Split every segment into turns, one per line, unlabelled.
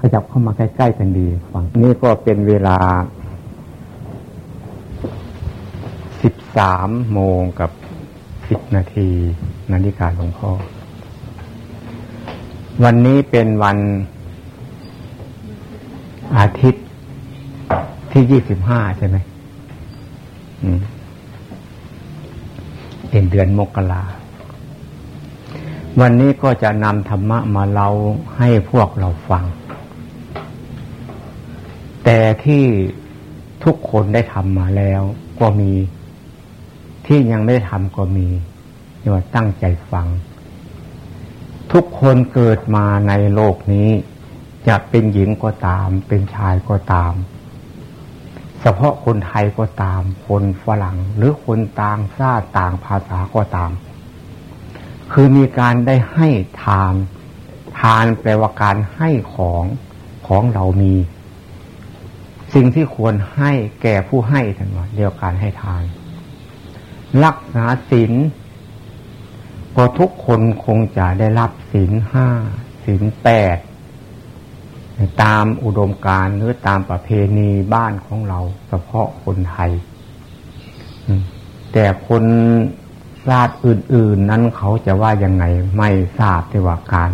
ขยับเข้ามาใกล้ๆกันดีฟังนี่ก็เป็นเวลาสิบสามโมงกับสิบนาทีนาฬิกาหลวงพ่อ วันนี้เป็นวันอาทิตย์ที่ยี่สิบห้าใช่ไหมเป็นเดือนมกราวันนี้ก็จะนำธรรมะมาเล่าให้พวกเราฟัง แต่ที่ทุกคนได้ทำมาแล้วก็มี ที่ยังไม่ได้ทำก็มีเรียกว่าตั้งใจฟัง ทุกคนเกิดมาในโลกนี้ จะเป็นหญิงก็ตาม เป็นชายก็ตาม เฉพาะคนไทยก็ตาม คนฝรั่ง หรือคนต่างชาติต่างภาษาก็ตาม คือมีการได้ให้ทานทานแปลว่าการให้ของของเรามี สิ่งที่ควรให้แก่ผู้ให้ทันว่าเรียกการให้ทาน รักษาศีลก็ทุกคนคงจะได้รับศีลห้าศีลแปดตามอุดมการหรือตามประเพณีบ้านของเราเฉพาะคนไทย แต่คนชาติอื่น ๆ นั้นเขาจะว่ายังไงไม่ทราบแต่ว่าการ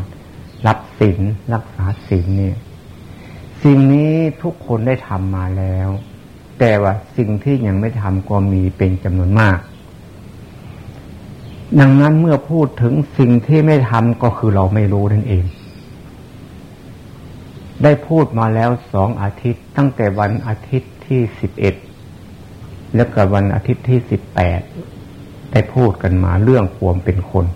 รับศีลรักษาศีลเนี่ย สิ่งนี้ทุกคนได้ทำมาแล้ว แต่ว่าสิ่งที่ยังไม่ทำก็มีเป็นจำนวนมาก ดังนั้นเมื่อพูดถึงสิ่งที่ไม่ทำก็คือเราไม่รู้นั่นเอง ได้พูดมาแล้วสองอาทิตย์ ตั้งแต่วันอาทิตย์ที่สิบเอ็ดแล้วก็วันอาทิตย์ที่สิบแปดได้พูดกันมาเรื่องความเป็นคน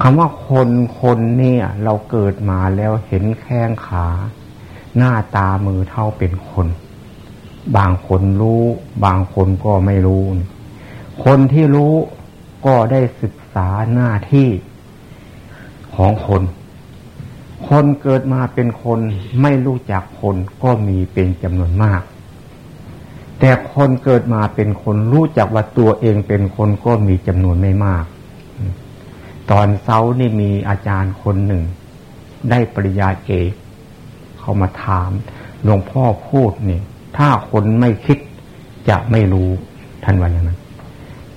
คำว่าคนคนเนี่ย เราเกิดมาแล้วเห็นแข้งขา หน้าตามือเท่าเป็นคน บางคนรู้ บางคนก็ไม่รู้ คนที่รู้ก็ได้ศึกษาหน้าที่ของคน คนเกิดมาเป็นคนไม่รู้จักคนก็มีเป็นจำนวนมาก แต่คนเกิดมาเป็นคนรู้จักว่าตัวเองเป็นคนก็มีจำนวนไม่มาก ตอนเช้านี่มีอาจารย์คนหนึ่ง ได้ปริญญาเอก เขามาถาม หลวงพ่อพูดนี่ ถ้าคนไม่คิดจะไม่รู้ท่านว่าอย่างนั้น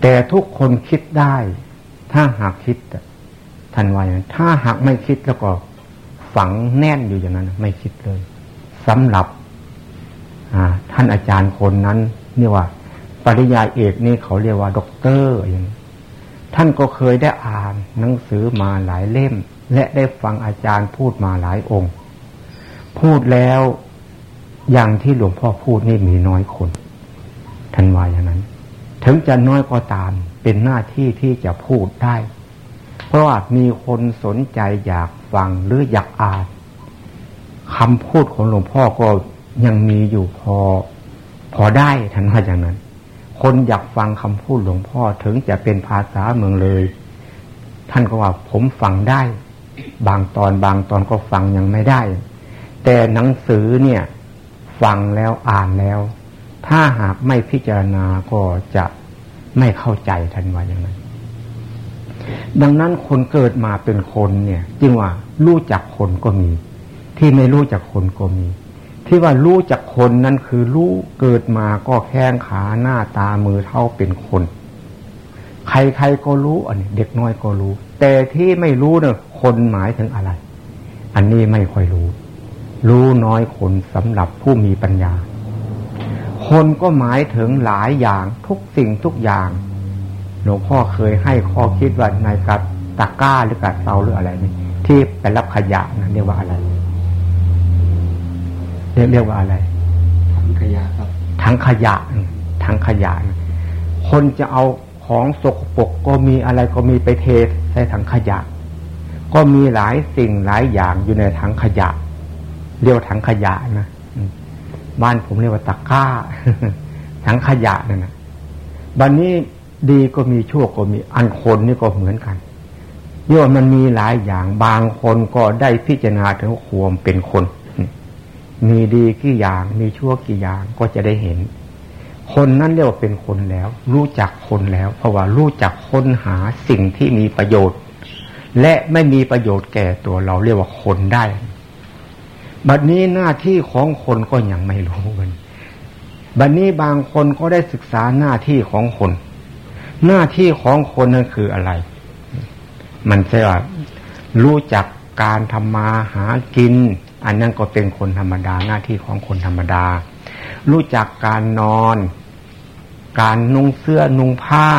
แต่ทุกคนคิดได้ ถ้าหากคิดท่านว่าอย่างนั้น ถ้าหากไม่คิดแล้วก็ฝังแน่นอยู่อย่างนั้น ไม่คิดเลยสำหรับท่านอาจารย์คนนั้นนี่ว่า ปริญญาเอกนี่เขาเรียกว่าด็อกเตอร์อย่างท่านก็เคยได้อ่านหนังสือมาหลายเล่ม และได้ฟังอาจารย์พูดมาหลายองค์ พูดแล้วอย่างที่หลวงพ่อพูดนี่มีน้อยคนท่านว่าอย่างนั้น ถึงจะน้อยก็ตามเป็นหน้าที่ที่จะพูดได้ เพราะว่ามีคนสนใจอยากฟังหรืออยากอ่านคำพูดของหลวงพ่อก็ยังมีอยู่พอ พอได้ท่านว่าอย่างนั้น คนอยากฟังคำพูดหลวงพ่อถึงจะเป็นภาษาเมืองเลย ท่านก็ว่าผมฟังได้ บางตอนบางตอนก็ฟังยังไม่ได้ แต่หนังสือเนี่ยฟังแล้วอ่านแล้ว ถ้าหากไม่พิจารณาก็จะไม่เข้าใจทันว่าอย่างนั้น ดังนั้นคนเกิดมาเป็นคนเนี่ยจึงว่ารู้จักคนก็มี ที่ไม่รู้จักคนก็มี ที่ว่ารู้จักคนนั้นคือรู้เกิดมาก็แข้งขาหน้าตามือเท่าเป็นคน ใครๆก็รู้อันนี้เด็กน้อยก็รู้ แต่ที่ไม่รู้เนี่ยคนหมายถึงอะไร อันนี้ไม่ค่อยรู้ รู้น้อยคนสำหรับผู้มีปัญญา คนก็หมายถึงหลายอย่างทุกสิ่งทุกอย่าง หลวงพ่อเคยให้ข้อคิดว่าในกัดตะก้าหรือกัดเตาหรืออะไรนี่ที่ไปรับขยะนะเรียกว่าอะไรเรียกเรียกว่าอะไร
ถังขยะครับ
ถังขยะถังขยะคนจะเอาของสกปรกก็มีอะไรก็มีไปเทใส่ถังขยะ ก็มีหลายสิ่งหลายอย่างอยู่ในถังขยะ เรียกว่าถังขยะนะบ้านผมเรียกว่าตะก้า ถังขยะนั่นนะบันนี้ดีก็มีชั่วก็มีอันคนนี่ก็เหมือนกันย่อมันมีหลายอย่างบางคนก็ได้พิจารณาถึงความเป็นคน มีดีกี่อย่างมีชั่วกี่อย่างก็จะได้เห็น คนนั้นเรียกว่าเป็นคนแล้ว รู้จักคนแล้ว เพราะว่ารู้จักค้นหาสิ่งที่มีประโยชน์ และไม่มีประโยชน์แก่ตัวเราเรียกว่าคนได้ บัดนี้หน้าที่ของคนก็ยังไม่รู้กันบัดนี้บางคนก็ได้ศึกษาหน้าที่ของคน หน้าที่ของคนนั่นคืออะไร มันใช่ว่ารู้จักการทำมาหากิน อันนั้นก็เป็นคนธรรมดา หน้าที่ของคนธรรมดา รู้จักการนอน การนุ่งเสื้อนุ่งผ้า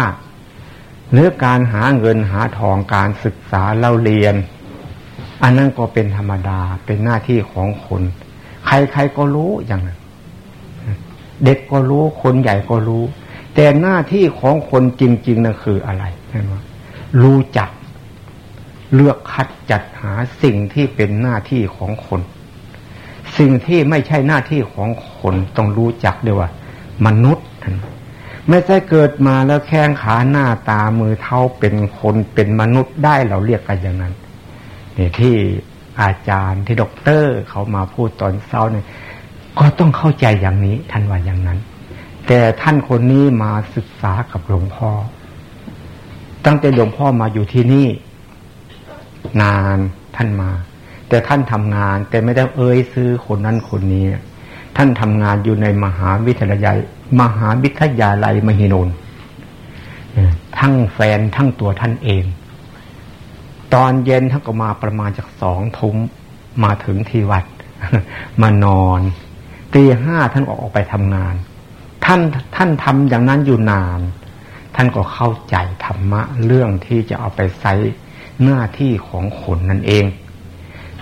หรือการหาเงินหาทองการศึกษาเล่าเรียน อันนั้นก็เป็นธรรมดาเป็นหน้าที่ของคน ใครๆก็รู้อย่างนั้น เด็กก็รู้คนใหญ่ก็รู้ แต่หน้าที่ของคนจริงๆนั่นคืออะไรใช่ไหมรู้จักเลือกคัดจัดหาสิ่งที่เป็นหน้าที่ของคน สิ่งที่ไม่ใช่หน้าที่ของคนต้องรู้จักด้วยว่า มนุษย์ไม่ใช่เกิดมาแล้วแข้งขาหน้าตามือเท้าเป็นคนเป็นมนุษย์ได้เราเรียกกันอย่างนั้น นี่ที่อาจารย์ที่ด็อกเตอร์เขามาพูดตอนเช้าเนี่ยก็ต้องเข้าใจอย่างนี้ท่านว่าอย่างนั้น แต่ท่านคนนี้มาศึกษากับหลวงพ่อ ตั้งแต่หลวงพ่อมาอยู่ที่นี่ นานท่านมา แต่ท่านทำงาน แต่ไม่ได้เอ่ยซื้อคนนั้นคนนี้ ท่านทำงานอยู่ในมหาวิทยาลัย มหาวิทยาลัยมหินนทั้งแฟนทั้งตัวท่านเอง ตอนเย็นท่านก็มาประมาณจากสองทุ่มมาถึงที่วัด มานอนตีห้าท่านออกไปทำงาน ท่านท่านทำอย่างนั้นอยู่นาน ท่านก็เข้าใจธรรมะเรื่องที่จะเอาไปใช้หน้าที่ของคนนั่นเอง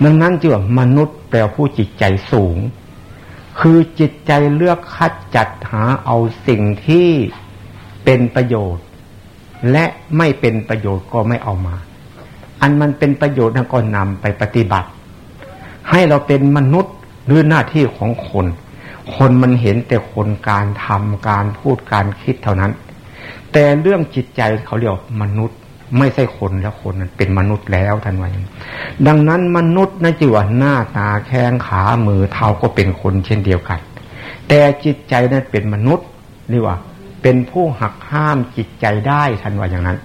ดังนั้นจึงมนุษย์แปลผู้จิตใจสูง คือจิตใจเลือกคัดจัดหาเอาสิ่งที่เป็นประโยชน์ และไม่เป็นประโยชน์ก็ไม่เอามา อันมันเป็นประโยชน์นั้นก็นำไปปฏิบัติ ให้เราเป็นมนุษย์หรือหน้าที่ของคน คนมันเห็นแต่คนการทำการพูดการคิดเท่านั้น แต่เรื่องจิตใจเขาเรียกมนุษย์ไม่ใช่คนแล้วคนนั้นเป็นมนุษย์แล้วท่านว่าอย่างดังนั้นมนุษย์นั่นจีว่าหน้าตาแข้งขามือเท้าก็เป็นคนเช่นเดียวกัน แต่จิตใจนั้นเป็นมนุษย์เรียกว่า เป็นผู้หักห้ามจิตใจได้ท่านว่าอย่างนั้น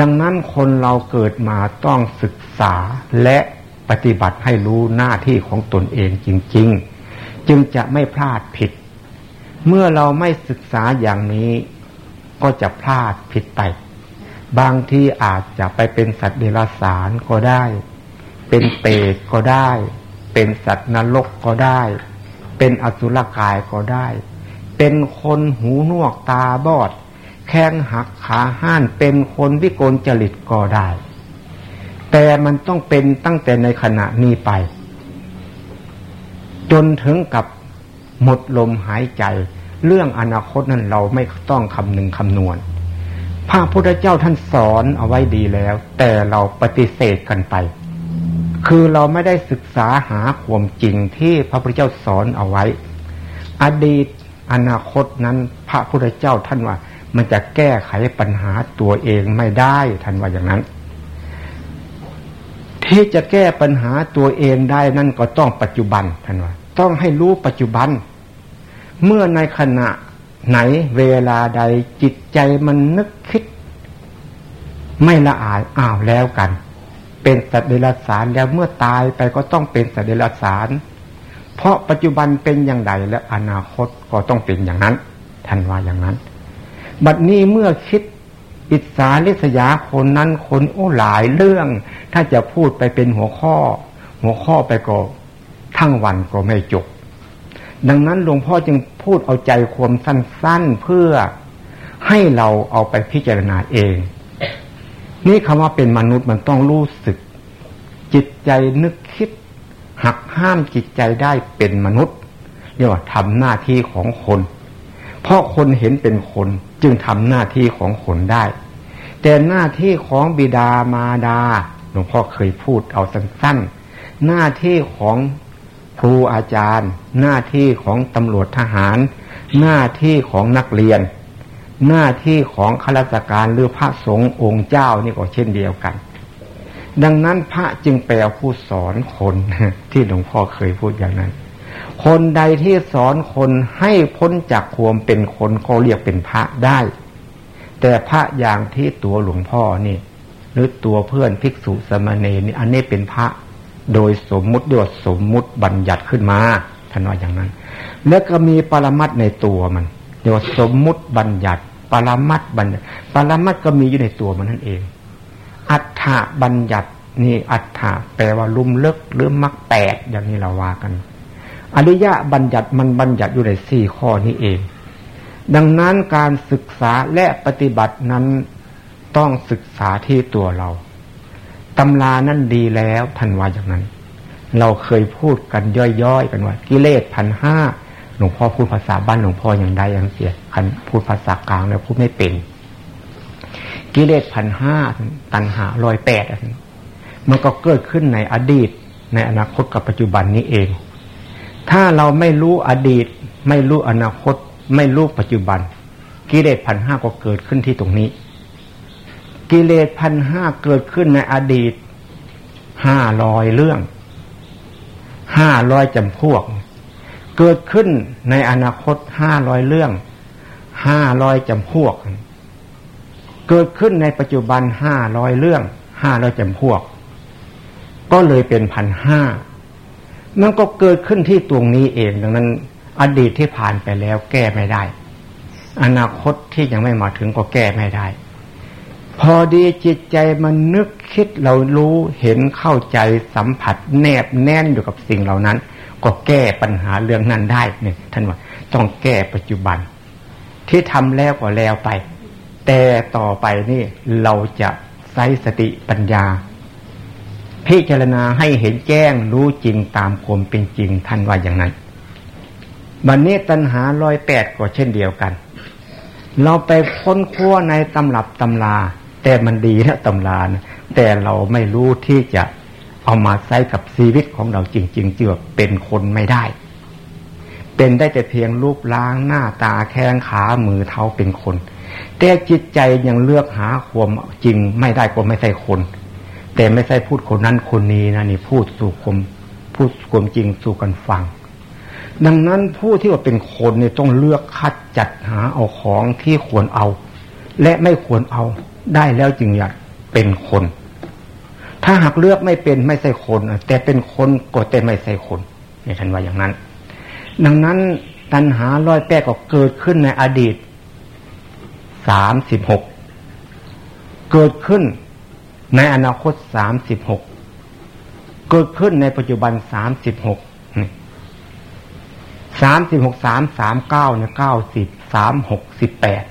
ดังนั้นคนเราเกิดมาต้องศึกษาและปฏิบัติให้รู้หน้าที่ของตนเองจริง ๆ จึงจะไม่พลาดผิด เมื่อเราไม่ศึกษาอย่างนี้ก็จะพลาดผิดไป บางที่อาจจะไปเป็นสัตว์เดรัจฉานก็ได้ เป็นเปรตก็ได้ เป็นสัตว์นรกก็ได้ เป็นอสุรกายก็ได้ เป็นคนหูนวกตาบอด แข้งหักขาห้านเป็นคนวิกลจริตก็ได้ แต่มันต้องเป็นตั้งแต่ในขณะนี้ไป จนถึงกับหมดลมหายใจ เรื่องอนาคตนั้นเราไม่ต้องคำนึงคำนวณพระพุทธเจ้าท่านสอนเอาไว้ดีแล้ว แต่เราปฏิเสธกันไป คือเราไม่ได้ศึกษาหาความจริงที่พระพุทธเจ้าสอนเอาไว้ อดีตอนาคตนั้น พระพุทธเจ้าท่านว่า มันจะแก้ไขปัญหาตัวเองไม่ได้ท่านว่าอย่างนั้น ที่จะแก้ปัญหาตัวเองได้นั่นก็ต้องปัจจุบันท่านว่า ต้องให้รู้ปัจจุบัน เมื่อในขณะไหนเวลาใดจิตใจมันนึกคิด ไม่ละอายอ้าวแล้วกัน เป็นสัตว์เดรัจฉานแล้วเมื่อตายไปก็ต้องเป็นสัตว์เดรัจฉานเพราะปัจจุบันเป็นอย่างไรและอนาคตก็ต้องเป็นอย่างนั้นท่านว่าอย่างนั้น บัดนี้เมื่อคิดอิสาลิษยาคนนั้นคนโอ้หลายเรื่อง ถ้าจะพูดไปเป็นหัวข้อ หัวข้อไปก็ทั้งวันก็ไม่จบ ดังนั้นหลวงพ่อจึงพูดเอาใจความสั้นๆเพื่อให้เราเอาไปพิจารณาเอง นี่คำว่าเป็นมนุษย์มันต้องรู้สึก จิตใจนึกคิด หักห้ามจิตใจได้เป็นมนุษย์เรียกว่าทำหน้าที่ของคน เพราะคนเห็นเป็นคน จึงทำหน้าที่ของคนได้ แต่หน้าที่ของบิดามารดาหลวงพ่อเคยพูดเอาสั้นๆ หน้าที่ของครูอาจารย์ หน้าที่ของตำรวจทหาร หน้าที่ของนักเรียน หน้าที่ของข้าราชการหรือพระสงฆ์องค์เจ้านี่ก็เช่นเดียวกัน ดังนั้นพระจึงแปลผู้สอนคนที่หลวงพ่อเคยพูดอย่างนั้น คนใดที่สอนคนให้พ้นจากความเป็นคนเขาเรียกเป็นพระได้ แต่พระอย่างที่ตัวหลวงพ่อนี่ หรือตัวเพื่อนภิกษุสมณีนี่อันนี้เป็นพระ โดยสมมุติด้วยสมมุติบัญญัติขึ้นมาท่านว่าอย่างนั้น แล้วก็มีปรมัตในตัวมันเรียกว่าสมมุติบัญญัติ ปรมัตบัญญัติ ปรมัตก็มีอยู่ในตัวมันนั่นเอง อัฏฐบัญญัตินี่อัฏฐะแปลว่าลุ่มเลิกหรือมักแปดอย่างนี้เราว่ากัน อริยะบัญญัติมันบัญญัติอยู่ในสี่ข้อนี้เอง ดังนั้นการศึกษาและปฏิบัตินั้นต้องศึกษาที่ตัวเราตำรานั่นดีแล้วทันว่าอย่างนั้น เราเคยพูดกันย่อยๆกันว่า กิเลสพันห้าหลวงพ่อพูดภาษาบ้านหลวงพ่ออย่างใดอย่างเสียคันพูดภาษากลางแล้วพูดไม่เป็น กิเลสพันห้าตันหาลอยแปดมันก็เกิดขึ้นในอดีต ในอนาคตกับปัจจุบันนี้เอง ถ้าเราไม่รู้อดีต ไม่รู้อนาคต ไม่รู้ปัจจุบัน กิเลสพันห้าก็เกิดขึ้นที่ตรงนี้ กิเลสพันห้าเกิดขึ้นในอดีตห้าร้อยเรื่องห้าร้อยจำพวก เกิดขึ้นในอนาคตห้าร้อยเรื่องห้าร้อยจำพวก เกิดขึ้นในปัจจุบันห้าร้อยเรื่องห้าร้อยจำพวก ก็เลยเป็นพันห้า มันก็เกิดขึ้นที่ตรงนี้เอง ดังนั้น อดีตที่ผ่านไปแล้วแก้ไม่ได้ อนาคตที่ยังไม่มาถึงก็แก้ไม่ได้ พอดีจิตใจมันนึกคิดเรารู้เห็นเข้าใจสัมผัสแนบแน่นอยู่กับสิ่งเหล่านั้น ก็แก้ปัญหาเรื่องนั้นได้เนี่ยท่านว่าต้องแก้ปัจจุบัน ที่ทำแล้วก็แล้วไป แต่ต่อไปนี่เราจะใช้สติปัญญา พิจารณาให้เห็นแจ้งรู้จริงตามความเป็นจริงท่านว่าอย่างนั้นบันนี้ตัณหาลอยแปดก็เช่นเดียวกัน เราไปค้นคว้าในตำรับตำรา แต่มันดีนะตำรานะแต่เราไม่รู้ที่จะเอามาใช้กับชีวิตของเราจริงๆเจือเป็นคนไม่ได้ เป็นได้แต่เพียงรูปล้างหน้าตาแข้งขามือเท้าเป็นคน แต่จิตใจยังเลือกหาความจริงไม่ได้ก็ไม่ใช่คน แต่ไม่ใช่พูดคนนั้นคนนี้นะนี่พูดสู่ความพูดความจริงสู่กันฟัง ดังนั้นผู้ที่ว่าเป็นคนเนี่ยต้องเลือกคัดจัดหาเอาของที่ควรเอา และไม่ควรเอาได้แล้วจึงอยากเป็นคน ถ้าหากเลือกไม่เป็นไม่ใช่คน แต่เป็นคนก็แต่ไม่ใช่คนเนี่ยท่านว่าอย่างนั้น ดังนั้นตัณหาร้อยแปดก็เกิดขึ้นในอดีตสามสิบหกเกิดขึ้น ในอนาคตสามสิบหกเกิดขึ้นในปัจจุบันสามสิบหกสามสิบหกสามสามเก้าเนี่ยเก้าสิบสามหกสิบแปด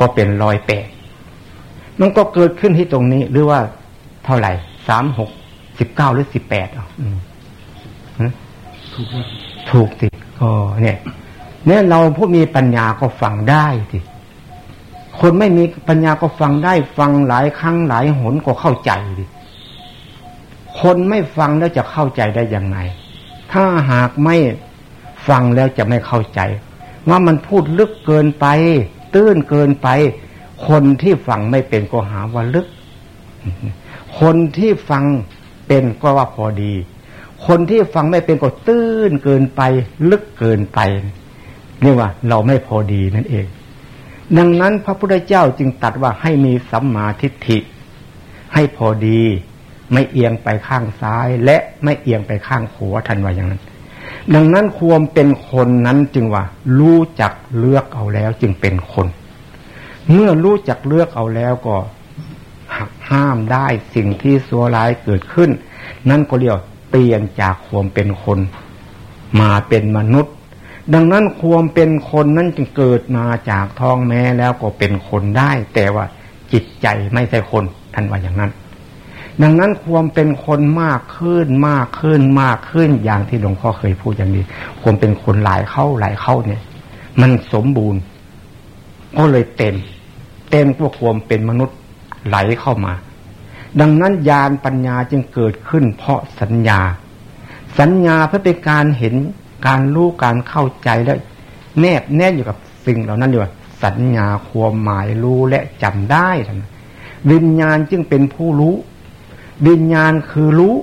ก็เป็นร้อยแปดมันก็เกิดขึ้นที่ตรงนี้ หรือว่าเท่าไหร่สามหกสิบเก้าหรือสิบแปดอะถูกถูกสิก็เนี่ย เนี่ยเราผู้มีปัญญาก็ฟังได้สิ คนไม่มีปัญญาก็ฟังได้ฟังหลายครั้งหลายหนก็เข้าใจดิคนไม่ฟังแล้วจะเข้าใจได้ยังไง ถ้าหากไม่ฟังแล้วจะไม่เข้าใจ ว่ามันพูดลึกเกินไป ตื้นเกินไป คนที่ฟังไม่เป็นก็หาว่าลึก คนที่ฟังเป็นก็ว่าพอดี คนที่ฟังไม่เป็นก็ตื้นเกินไป ลึกเกินไป นี่ว่าเราไม่พอดีนั่นเอง ดังนั้นพระพุทธเจ้าจึงตัดว่าให้มีสัมมาทิฏฐิ ให้พอดีไม่เอียงไปข้างซ้าย และไม่เอียงไปข้างขวาทันว่าอย่างนั้น ดังนั้นควมเป็นคนนั้นจึงว่า รู้จักเลือกเอาแล้วจึงเป็นคน เมื่อรู้จักเลือกเอาแล้วก็หักห้ามได้สิ่งที่สัวร้ายเกิดขึ้น นั่นก็เรียกเปลี่ยนจากความเป็นคน มาเป็นมนุษย์ ดังนั้นความเป็นคนนั้นจึงเกิดมาจากท้องแม่แล้วก็เป็นคนได้ แต่ว่าจิตใจไม่ใช่คนท่านว่าอย่างนั้น ดังนั้นความเป็นคนมากขึ้นมากขึ้นมากขึ้นอย่างที่หลวงพ่อเคยพูดอย่างนี้ ความเป็นคนหลายเข้าหลายเข้าเนี่ย มันสมบูรณ์ก็เลยเต็ม เต็มพวกความเป็นมนุษย์ไหลเข้ามา ดังนั้นญาณปัญญาจึงเกิดขึ้น เพราะสัญญา สัญญาเพื่อเป็นการเห็น การรู้การเข้าใจและแนบแน่นอยู่กับสิ่งเหล่านั้นอยู่สัญญาความหมายรู้และจำได้ท่านวิญญาณจึงเป็นผู้รู้ วิญญาณคือรู้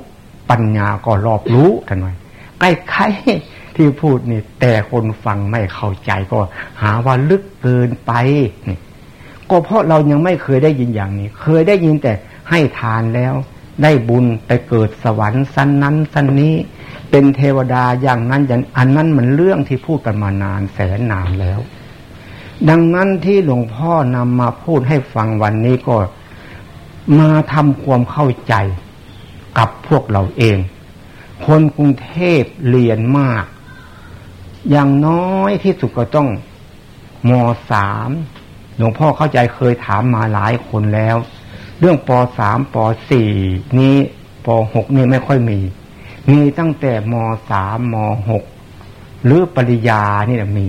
ปัญญาก็รอบรู้ท่านไว้ใกล้ๆที่พูดนี่ แต่คนฟังไม่เข้าใจก็ หาว่าลึกเกินไปนี่ก็เพราะเรายังไม่เคยได้ยินอย่างนี้ เคยได้ยินแต่ให้ทานแล้ว ได้บุญไปเกิดสวรรค์สั้นนั้นสั้นนี้ เป็นเทวดาอย่างนั้นอย่างอันนั้นมันเรื่องที่พูดกันมานานแสนนานแล้ว ดังนั้นที่หลวงพ่อนำมาพูดให้ฟังวันนี้ก็มาทำความเข้าใจกับพวกเราเอง คนกรุงเทพเรียนมาก อย่างน้อยที่สุดก็ต้องมสามหลวงพ่อเข้าใจเคยถามมาหลายคนแล้ว เรื่องปสามปสี่นี้ปหกนี่ไม่ค่อยมี มีตั้งแต่มสามมหกหรือปริญญานี่แหละมี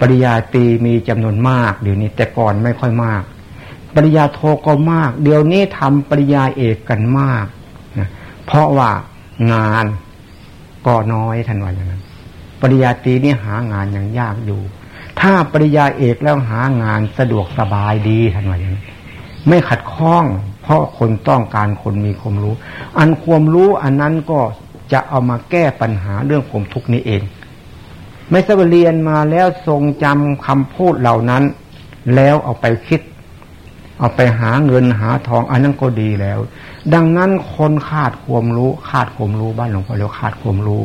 ปริญญาตรีมีจำนวนมากเดี๋ยวนี้ แต่ก่อนไม่ค่อยมาก ปริญญาโทก็มาก เดี๋ยวนี้ทำปริญญาเอกกันมากนะเพราะว่างานก็น้อยทันวันอย่างนั้น ปริญญาตรีนี่หางานยังยากอยู่ ถ้าปริญญาเอกแล้วหางานสะดวกสบายดีท่านว่าอย่างนี้ไม่ขัดข้อง เพราะคนต้องการคนมีความรู้ อันความรู้อันนั้นก็จะเอามาแก้ปัญหาเรื่องความทุกข์นี้เอง ไม่ใช่เรียนมาแล้วทรงจำคำพูดเหล่านั้น แล้วเอาไปคิด เอาไปหาเงินหาทองอันนั้นก็ดีแล้ว ดังนั้นคนขาดความรู้ ขาดความรู้บ้านหลวงพ่อเรียกขาดความรู้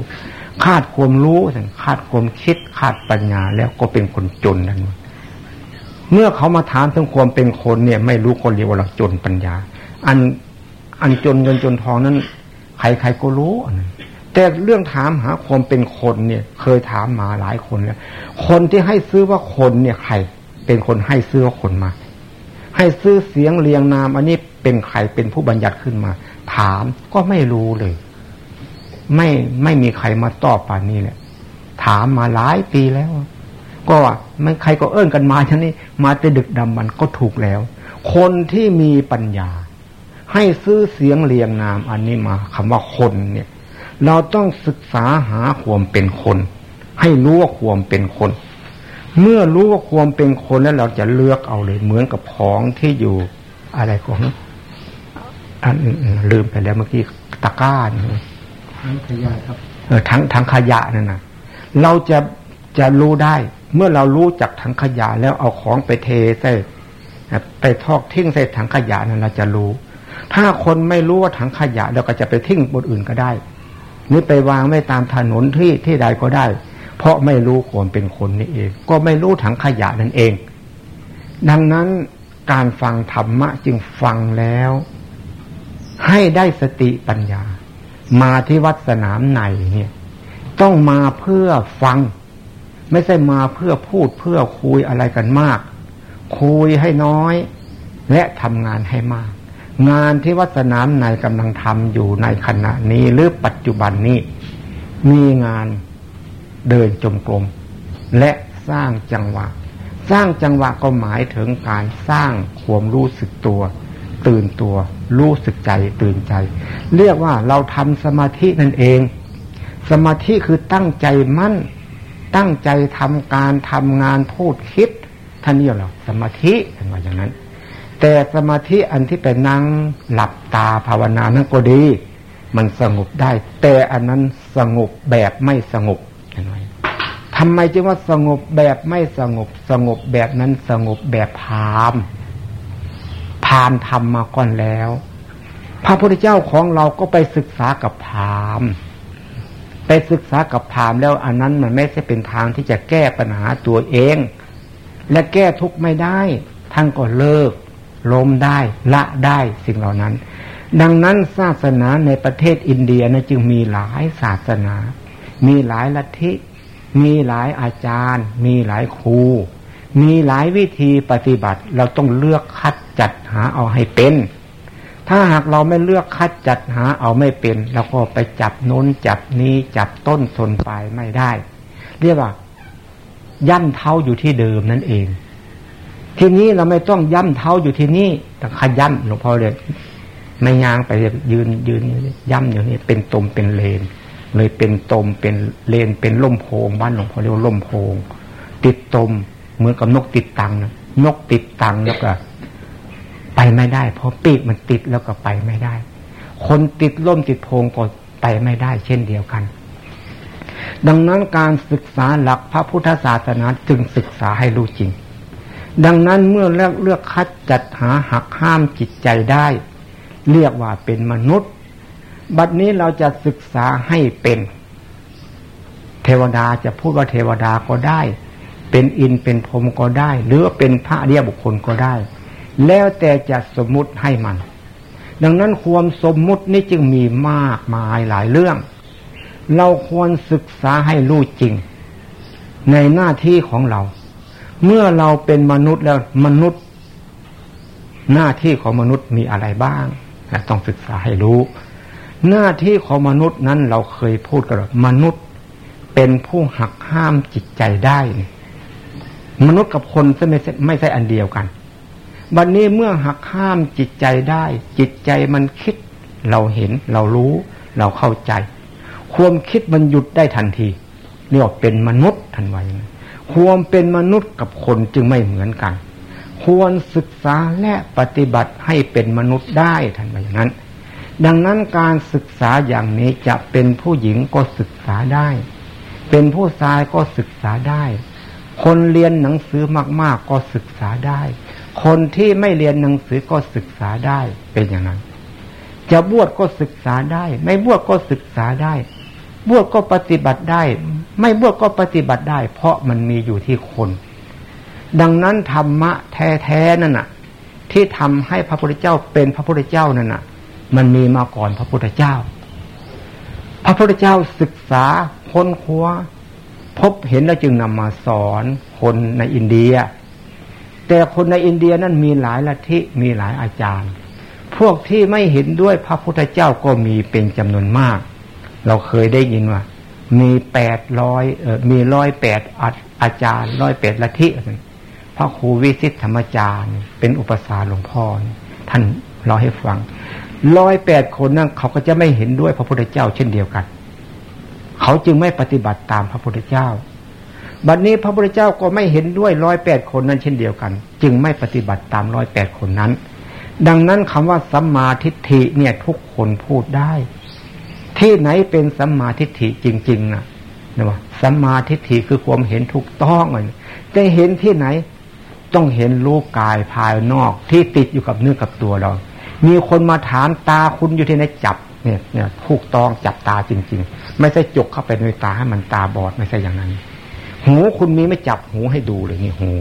ขาดความรู้ขาดความคิดขาดปัญญาแล้วก็เป็นคนจนนั่นเเมื่อเขามาถามถึงความเป็นคนเนี่ย ไม่รู้คนเรียกว่าเราจนปัญญา อันอันจนเงินจนทองนั้น ใครๆก็รู้แต่เรื่องถามหาความเป็นคนเนี่ย เคยถามมาหลายคนแล้วคนที่ให้ซื้อว่าคนเนี่ยใคร เป็นคนให้ซื้อว่าคนมา ให้ซื้อเสียงเรียงนาม อันนี้เป็นใครเป็นผู้บัญญัติขึ้นมา ถามก็ไม่รู้เลย ไม่ไม่มีใครมาตอบป่านนี้แหละถามมาหลายปีแล้ว ก็ว่าไม่ใครก็เอื้นกันมาช่นี้ มาแต่ดึกดำมันก็ถูกแล้ว คนที่มีปัญญา ให้ซื้อเสียงเรียงนามอันนี้มาคำว่าคนเนี่ย เราต้องศึกษาหาความเป็นคน ให้รู้ว่าความเป็นคน เมื่อรู้ว่าความเป็นคนแล้วเราจะเลือกเอาเลย เหมือนกับของที่อยู่อะไรของอันลืมไปแล้วเมื่อกี้ตะก้านี่
ทั้งขยะครับ
เออทั้งทั้งขยะนั่นนะเราจะจะรู้ได้ เมื่อเรารู้จักถังขยะแล้วเอาของไปเทใส่ไปทอกทิ้งใส่ถังขยะนั้นเราจะรู้ ถ้าคนไม่รู้ว่าถังขยะเราก็จะไปทิ้งบนอื่นก็ได้นี่ไปวางไม่ตามถนนที่ที่ใดก็ได้ เพราะไม่รู้คนเป็นคนนี่เอง ก็ไม่รู้ถังขยะนั่นเอง ดังนั้นการฟังธรรมะจึงฟังแล้ว ให้ได้สติปัญญา มาที่วัดสนามในเนี่ย ต้องมาเพื่อฟัง ไม่ใช่มาเพื่อพูดเพื่อคุยอะไรกันมาก คุยให้น้อย และทำงานให้มาก งานที่วัดสนามในกำลังทำอยู่ในขณะนี้หรือปัจจุบันนี้ มีงานเดินจมกลม และสร้างจังหวะ สร้างจังหวะก็หมายถึงการสร้างความรู้สึกตัว ตื่นตัว รู้สึกใจตื่นใจ เรียกว่าเราทำสมาธินั่นเอง สมาธิคือตั้งใจมั่น ตั้งใจทำการทำงานพูดคิดท่านนี่หรอสมาธิท่านว่าอย่างนั้น แต่สมาธิอันที่ไปนั่งหลับตาภาวนานั่นก็ดี มันสงบได้ แต่อันนั้นสงบแบบไม่สงบเห็นไหมทำไมจึงว่าสงบแบบไม่สงบ สงบแบบนั้นสงบแบบพามพานทำมาก่อนแล้ว พระพุทธเจ้าของเราก็ไปศึกษากับพาม ไปศึกษากับพามแล้วอันนั้นมันไม่ใช่เป็นทางที่จะแก้ปัญหาตัวเอง และแก้ทุกข์ไม่ได้ท่านก็เลิกล้มได้ละได้สิ่งเหล่านั้น ดังนั้นศาสนาในประเทศอินเดียนะจึงมีหลายศาสนา มีหลายลัทธิ มีหลายอาจารย์ มีหลายครู มีหลายวิธีปฏิบัติ เราต้องเลือกคัดจัดหาเอาให้เป็น ถ้าหากเราไม่เลือกคัดจัดหาเอาไม่เป็นเราก็ไปจับน้นจับนี้จับต้นสนปลายไม่ได้ เรียกว่า ย่ำเท้าอยู่ที่เดิมนั่นเอง ทีนี้เราไม่ต้องย่ำเท้าอยู่ที่นี่แต่ขย่ำหลวงพ่อเลยไม่ยางไปยืนยืนย่ำอยู่นี่เป็นตมเป็นเลน เลยเป็นตมเป็นเลนเป็นล่มโพงบ้านหลวงพ่อเรียกว่าล่มโพงติดตมเหมือนกับนกติดตังนะนกติดตังแล้วก็ ไปไม่ได้ เพราะปีกมันติดแล้วก็ไปไม่ได้ คนติดล่มติดโพงก็ไปไม่ได้ เช่นเดียวกัน ดังนั้นการศึกษาหลักพระพุทธศาสนาจึงศึกษาให้รู้จริง ดังนั้นเมื่อเลือกเลือกคัดจัดหาหักห้ามจิตใจได้ เรียกว่าเป็นมนุษย์ บัดนี้เราจะศึกษาให้เป็น เทวดาจะพูดว่าเทวดาก็ได้ เป็นอินเป็นพรมก็ได้ หรือเป็นพระเดียบุคคลก็ได้ แล้วแต่จะสมมุติให้มัน ดังนั้นความสมมุตินี้จึงมีมากมายหลายเรื่อง เราควรศึกษาให้รู้จริง ในหน้าที่ของเรา เมื่อเราเป็นมนุษย์แล้วมนุษย์ หน้าที่ของมนุษย์มีอะไรบ้างต้องศึกษาให้รู้ หน้าที่ของมนุษย์นั้นเราเคยพูดกันมนุษย์เป็นผู้หักห้ามจิตใจได้ มนุษย์กับคนไม่ใช่ไม่ใช่อันเดียวกัน บัดนนี้เมื่อหักห้ามจิตใจได้ จิตใจมันคิด เราเห็นเรารู้ เราเข้าใจ ความคิดมันหยุดได้ทันทีเรียกว่าเป็นมนุษย์ทันไว้ความเป็นมนุษย์กับคนจึงไม่เหมือนกัน ควรศึกษาและปฏิบัติให้เป็นมนุษย์ได้ทันไว้อย่างนั้น ดังนั้นการศึกษาอย่างนี้จะเป็นผู้หญิงก็ศึกษาได้ เป็นผู้ชายก็ศึกษาได้ คนเรียนหนังสือมาก ๆ ก็ศึกษาได้ คนที่ไม่เรียนหนังสือก็ศึกษาได้เป็นอย่างนั้น จะบวชก็ศึกษาได้ ไม่บวชก็ศึกษาได้ บวชก็ปฏิบัติได้ ไม่บวชก็ปฏิบัติได้ เพราะมันมีอยู่ที่คน ดังนั้นธรรมะแท้ๆนั่นน่ะ ที่ทำให้พระพุทธเจ้าเป็นพระพุทธเจ้านั่นน่ะ มันมีมาก่อนพระพุทธเจ้า พระพุทธเจ้าศึกษาค้นคว้าพบเห็นแล้วจึงนำมาสอนคนในอินเดีย แต่คนในอินเดียนั้นมีหลายลัทธิมีหลายอาจารย์ พวกที่ไม่เห็นด้วยพระพุทธเจ้าก็มีเป็นจำนวนมาก เราเคยได้ยินว่า มีแปดร้อยเออมีร้อยแปดอาจารย์ร้อยแปดลัทธิพระครูวิสิทธธรรมจารย์ เป็นอุปสาหลวงพ่อท่านเราให้ฟังร้อยแปดคนนั้นเขาก็จะไม่เห็นด้วยพระพุทธเจ้าเช่นเดียวกัน เขาจึงไม่ปฏิบัติตามพระพุทธเจ้า บัดนนี้พระพุทธเจ้าก็ไม่เห็นด้วยร้อยแปดคนนั้นเช่นเดียวกัน จึงไม่ปฏิบัติตามร้อยแปดคนนั้น ดังนั้นคำว่าสัมมาทิฏฐิเนี่ยทุกคนพูดได้ ที่ไหนเป็นสัมมาทิฏฐิจริงๆนะนะว่าสัมมาทิฏฐิคือความเห็นถูกต้องเลยแต่เห็นที่ไหน ต้องเห็นรูปกายภายนอกที่ติดอยู่กับเนื้อกับตัวเรา มีคนมาถามตาคุณอยู่ที่ไหนจับเนี่ยเนี่ยถูกต้องจับตาจริง ๆ ไม่ใช่จกเข้าไปในตาให้มันตาบอดไม่ใช่อย่างนั้น หูคุณมีไม่จับหูให้ดูเลยนี่หู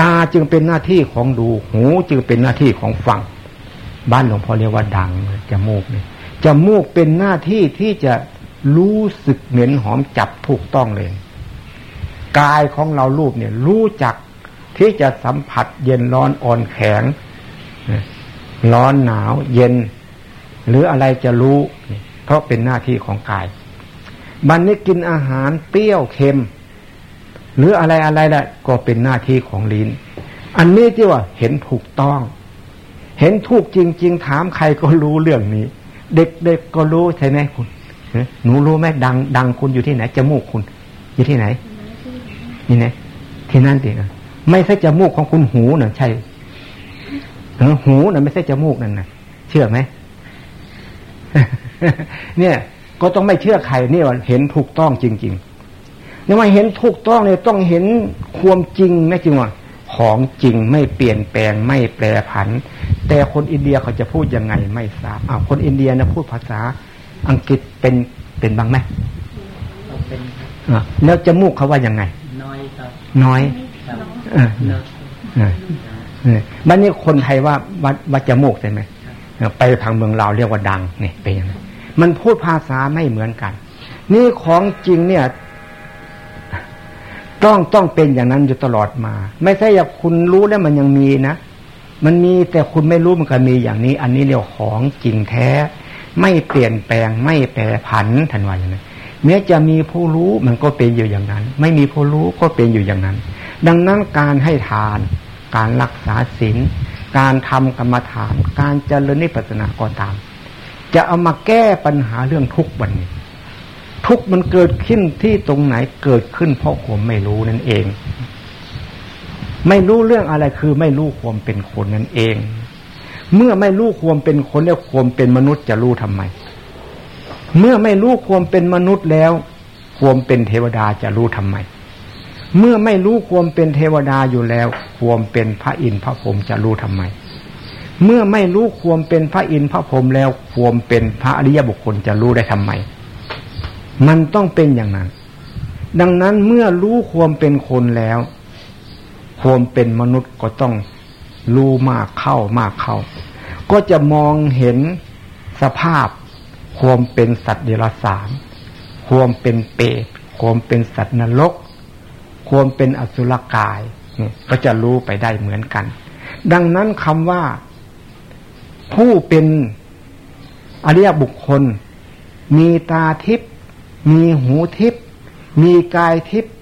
ตาจึงเป็นหน้าที่ของดู หูจึงเป็นหน้าที่ของฟัง บ้านหลวงพ่อเรียกว่าดังจมูกเนี่ยจมูกเป็นหน้าที่ที่จะรู้สึกเหม็นหอมจับถูกต้องเลย กายของเรารูปเนี่ย รู้จักที่จะสัมผัสเย็นร้อนอ่อนแข็งร้อนหนาวเย็น หรืออะไรจะรู้ เพราะเป็นหน้าที่ของกาย บันนี้กินอาหารเปรี้ยวเค็ม หรืออะไรอะไรแหละก็เป็นหน้าที่ของลิ้น อันนี้ที่ว่าเห็นถูกต้อง เห็นถูกจริง ๆ ถามใครก็รู้เรื่องนี้ เด็กๆก็รู้ใช่ไหมคุณหนูรู้ไหมดัง ดังคุณอยู่ที่ไหนจมูกคุณ อยู่ที่ไหนนี่ไหนที่นั่นเองไม่ใช่จมูกของคุณหูน่ะ ใช่หูน่ะไม่ใช่จมูกนั่นน่ะ เชื่อไหมเนี่ย ก็ต้องไม่เชื่อใครนี่ว่าเห็นถูกต้องจริง ๆ นี่มาเห็นถูกต้องเนี่ยต้องเห็นความจริงแม่จริงว่าของจริงไม่เปลี่ยนแปลงไม่แปรผัน แต่คนอินเดียเขาจะพูดยังไงไม่ทราบอ้าวคนอินเดียนะพูดภาษาอังกฤษเป็นเป็นบ้างไหมเป็นแล้วจมูกเขาว่ายังไง น้อยครับ น้อยเออเออบ้านนี้คนไทยว่าวัดวัดจมูกใช่ไหมไปทางเมืองลาวเรียกว่าดังเนี่ยเป็นยังไงมันพูดภาษาไม่เหมือนกัน นี่ของจริงเนี่ย ต้องต้องเป็นอย่างนั้นอยู่ตลอดมา ไม่ใช่อย่างคุณรู้แล้วมันยังมีนะ มันมีแต่คุณไม่รู้มันก็มีอย่างนี้ อันนี้เรียกของจริงแท้ ไม่เปลี่ยนแปลงไม่แปรผันทันวันอย่างนั้นแม้จะมีผู้รู้มันก็เป็นอยู่อย่างนั้น ไม่มีผู้รู้ก็เป็นอยู่อย่างนั้น ดังนั้นการให้ทาน การรักษาศีลการทำกรรมฐาน การเจริญนิพพานาก็ตาม จะเอามาแก้ปัญหาเรื่องทุกข์วันนี้ ทุกมันเกิดขึ้นที่ตรงไหนเกิดขึ้นเพราะผมไม่รู้นั่นเอง ไม่รู้เรื่องอะไรคือไม่รู้ความเป็นคนนั่นเอง เมื่อไม่รู้ความเป็นคนแล้วความเป็นมนุษย์จะรู้ทำไม เมื่อไม่รู้ความเป็นมนุษย์แล้ว ความเป็นเทวดาจะรู้ทำไม เมื่อไม่รู้ความเป็นเทวดาอยู่แล้ว ความเป็นพระอินทร์พระพรหมจะรู้ทำไม เมื่อไม่รู้ความเป็นพระอินทร์พระพรหมแล้ว ความเป็นพระอริยบุคคลจะรู้ได้ทำไม มันต้องเป็นอย่างนั้น ดังนั้นเมื่อรู้ความเป็นคนแล้ว ความเป็นมนุษย์ก็ต้องรู้มากเข้ามากเข้า ก็จะมองเห็นสภาพ ความเป็นสัตว์เดรัจฉานความเป็นเปรตความเป็นสัตว์นรก ความเป็นอสุรกายก็จะรู้ไปได้เหมือนกัน ดังนั้นคำว่า ผู้เป็นอริยบุคคล มีตาทิพย์ มีหูทิพย์มีกายทิพย์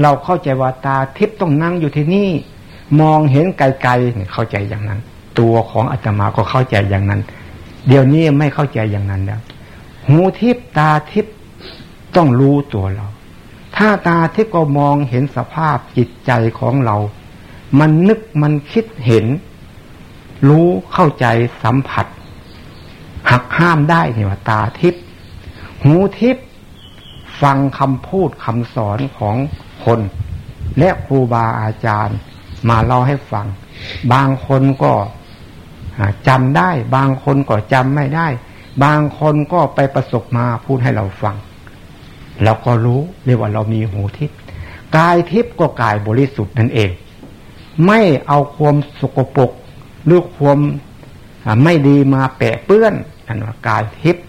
เราเข้าใจว่าตาทิพย์ต้องนั่งอยู่ที่นี่ มองเห็นไกลๆเข้าใจอย่างนั้น ตัวของอาตมาก็เข้าใจอย่างนั้น เดี๋ยวนี้ไม่เข้าใจอย่างนั้นแล้วหูทิพย์ตาทิพย์ต้องรู้ตัวเรา ถ้าตาทิพย์ก็มองเห็นสภาพจิตใจของเรา มันนึกมันคิดเห็น รู้เข้าใจสัมผัสหักห้ามได้นี่ว่าตาทิพย์หูทิพย์ ฟังคำพูดคำสอนของคน และครูบาอาจารย์มาเล่าให้ฟัง บางคนก็จำได้ บางคนก็จำไม่ได้ บางคนก็ไปประสบมาพูดให้เราฟัง เราก็รู้เรียกว่าเรามีหูทิพย์กายทิพย์ก็กายบริสุทธิ์นั่นเอง ไม่เอาความสกปรกหรือความไม่ดีมาแปะเปื้อนนั่นว่ากายทิพย์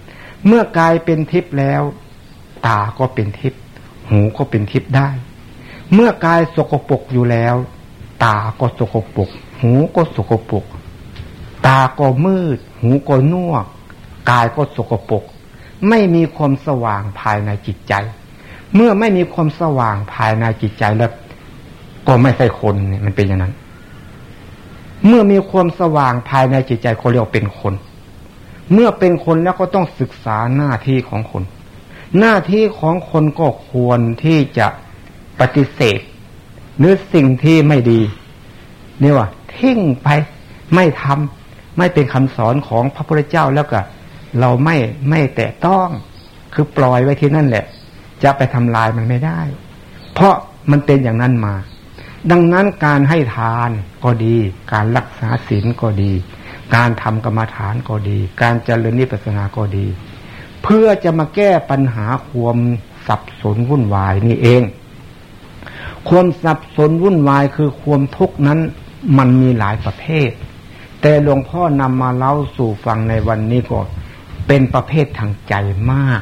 เมื่อกายเป็นทิพย์แล้ว ตาก็เป็นทิพย์หูก็เป็นทิพย์ได้ เมื่อกายสกปรกอยู่แล้ว ตาก็สกปรกหูก็สกปรกตาก็มืด หูก็นวก กายก็สกปรกไม่มีความสว่างภายในจิตใจ เมื่อไม่มีความสว่างภายในจิตใจแล้ว ก็ไม่ใช่คนมันเป็นอย่างนั้น เมื่อมีความสว่างภายในจิตใจเขาเรียกเป็นคน เมื่อเป็นคนแล้วก็ต้องศึกษาหน้าที่ของคน หน้าที่ของคนก็ควรที่จะปฏิเสธ หรือสิ่งที่ไม่ดีนี่ว่าทิ้งไปไม่ทำไม่เป็นคำสอนของพระพุทธเจ้าแล้วก็ เราไม่ไม่แตะต้อง คือปล่อยไว้ที่นั่นแหละ จะไปทำลายมันไม่ได้ เพราะมันเป็นอย่างนั้นมา ดังนั้นการให้ทานก็ดี การรักษาศีลก็ดี การทำกรรมฐานก็ดี การเจริญนิพพานาก็ดี เพื่อจะมาแก้ปัญหาความสับสนวุ่นวายนี่เอง ความสับสนวุ่นวายคือความทุกข์นั้นมันมีหลายประเภท แต่หลวงพ่อนำมาเล่าสู่ฟังในวันนี้ก็เป็นประเภททางใจมาก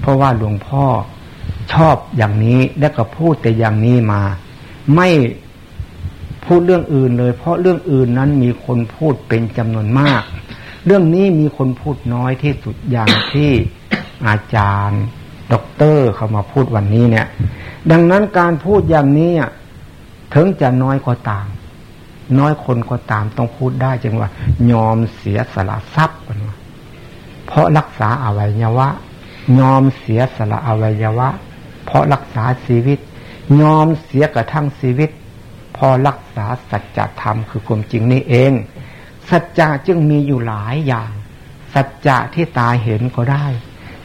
เพราะว่าหลวงพ่อชอบอย่างนี้และก็พูดแต่อย่างนี้มา ไม่พูดเรื่องอื่นเลย เพราะเรื่องอื่นนั้นมีคนพูดเป็นจำนวนมาก รื่องนี้มีคนพูดน้อยที่สุดอย่างที่อาจารย์ด็อกเตอร์เขามาพูดวันนี้เนี่ย ดังนั้นการพูดอย่างนี้ถึงจะน้อยก็ตาม น้อยคนก็ตามต้องพูดได้จึงว่า ยอมเสียสละทรัพย์กันว่าเพราะรักษาอวัยวะ ยอมเสียสละอวัยวะ เพราะรักษาชีวิต ยอมเสียกระทั่งชีวิต พอรักษาสัจธรรมคือความจริงนี่เอง สัจจะจึงมีอยู่หลายอย่าง สัจจะที่ตาเห็นก็ได้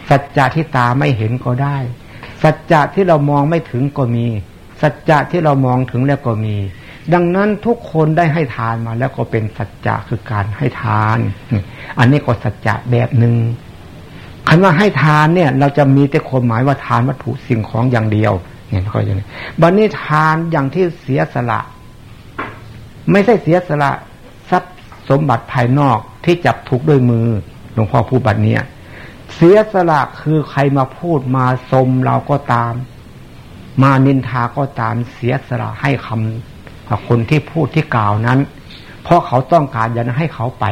สัจจะที่ตาไม่เห็นก็ได้ สัจจะที่เรามองไม่ถึงก็มี สัจจะที่เรามองถึงแล้วก็มี ดังนั้นทุกคนได้ให้ทานมาแล้วก็เป็นสัจจะคือการให้ทาน อันนี้ก็สัจจะแบบหนึ่งคำว่าให้ทานเนี่ย เราจะมีแต่ความหมายว่าทานวัตถุสิ่งของอย่างเดียวเนี่ยเขาอย่างนี้บัดนี้ทานอย่างที่เสียสละ ไม่ใช่เสียสละ สมบัติภายนอกที่จับถูกด้วยมือหลวงพ่อพูดบัดเนี้ยเสียสละคือใครมาพูดมาสมเราก็ตาม มานินทาก็ตามเสียสละให้คำคนที่พูดที่กล่าวนั้น เพราะเขาต้องการอยากให้เขาไป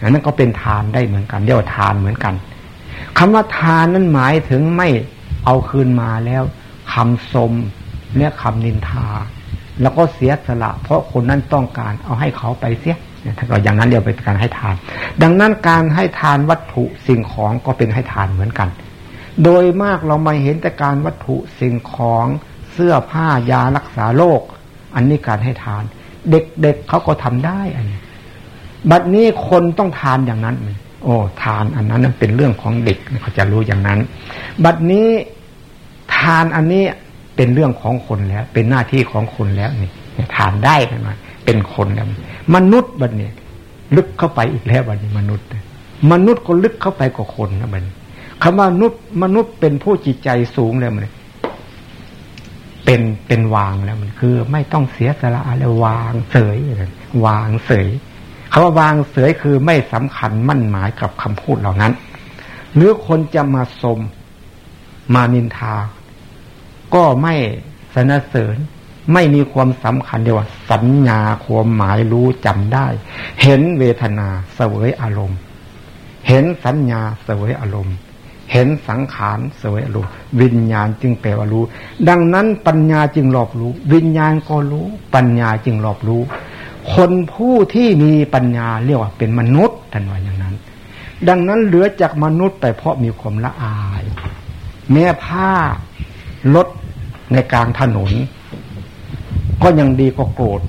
อันั่นก็เป็นทานได้เหมือนกันเรียกว่าทานเหมือนกันคำว่าทานนั้นหมายถึงไม่เอาคืนมาแล้วคำสมเนี่ยคำนินทา แล้วก็เสียสละ เพราะคนนั้นต้องการเอาให้เขาไปเสีย ถ้าเราอย่างนั้นเรียกเป็นการให้ทาน ดังนั้นการให้ทานวัตถุสิ่งของก็เป็นให้ทานเหมือนกัน โดยมากเราไม่เห็นแต่การวัตถุสิ่งของเสื้อผ้ายารักษาโรคอันนี้การให้ทาน เด็กๆเเขาก็ทำได้อันนี้บัดนี้คนต้องทานอย่างนั้น โอ้ทานอันนั้นเป็นเรื่องของเด็กเขาจะรู้อย่างนั้น บัดนี้ทานอันนี้เป็นเรื่องของคนแล้ว เป็นหน้าที่ของคนแล้วนี่ทานได้กันม เป็นคนแล้วมนุษย์บัดนี้ลึกเข้าไปอีกแล้ววันนี้มนุษย์ มนุษย์ก็ลึกเข้าไปกว่าคนนะมันคำว่ามนุษย์มนุษย์เป็นผู้จิตใจสูงแล้วมันเป็นเป็นวางแล้วมันคือ ไม่ต้องเสียสละอะไรวางเสยวางเสยคำว่าวางเสยคือไม่สำคัญมั่นหมายกับคำพูดเหล่านั้น หรือคนจะมาสมมานินทา ก็ไม่สนเสริญ ไม่มีความสำคัญเดียวสัญญาความหมายรู้จำได้ เห็นเวทนาเสวยอารมณ์ เห็นสัญญาเสวยอารมณ์ เห็นสังขารเสวยอารมณ์ วิญญาณจึงแปลว่ารู้ ดังนั้นปัญญาจึงรอบรู้ วิญญาณก็รู้ ปัญญาจึงรอบรู้ คนผู้ที่มีปัญญาเรียกว่าเป็นมนุษย์ท่านว่าอย่างนั้น ดังนั้นเหลือจากมนุษย์แต่เพราะมีความละอาย แม้ผ้ารถในกลางถนน ก็ยังดีกว่าโกรธ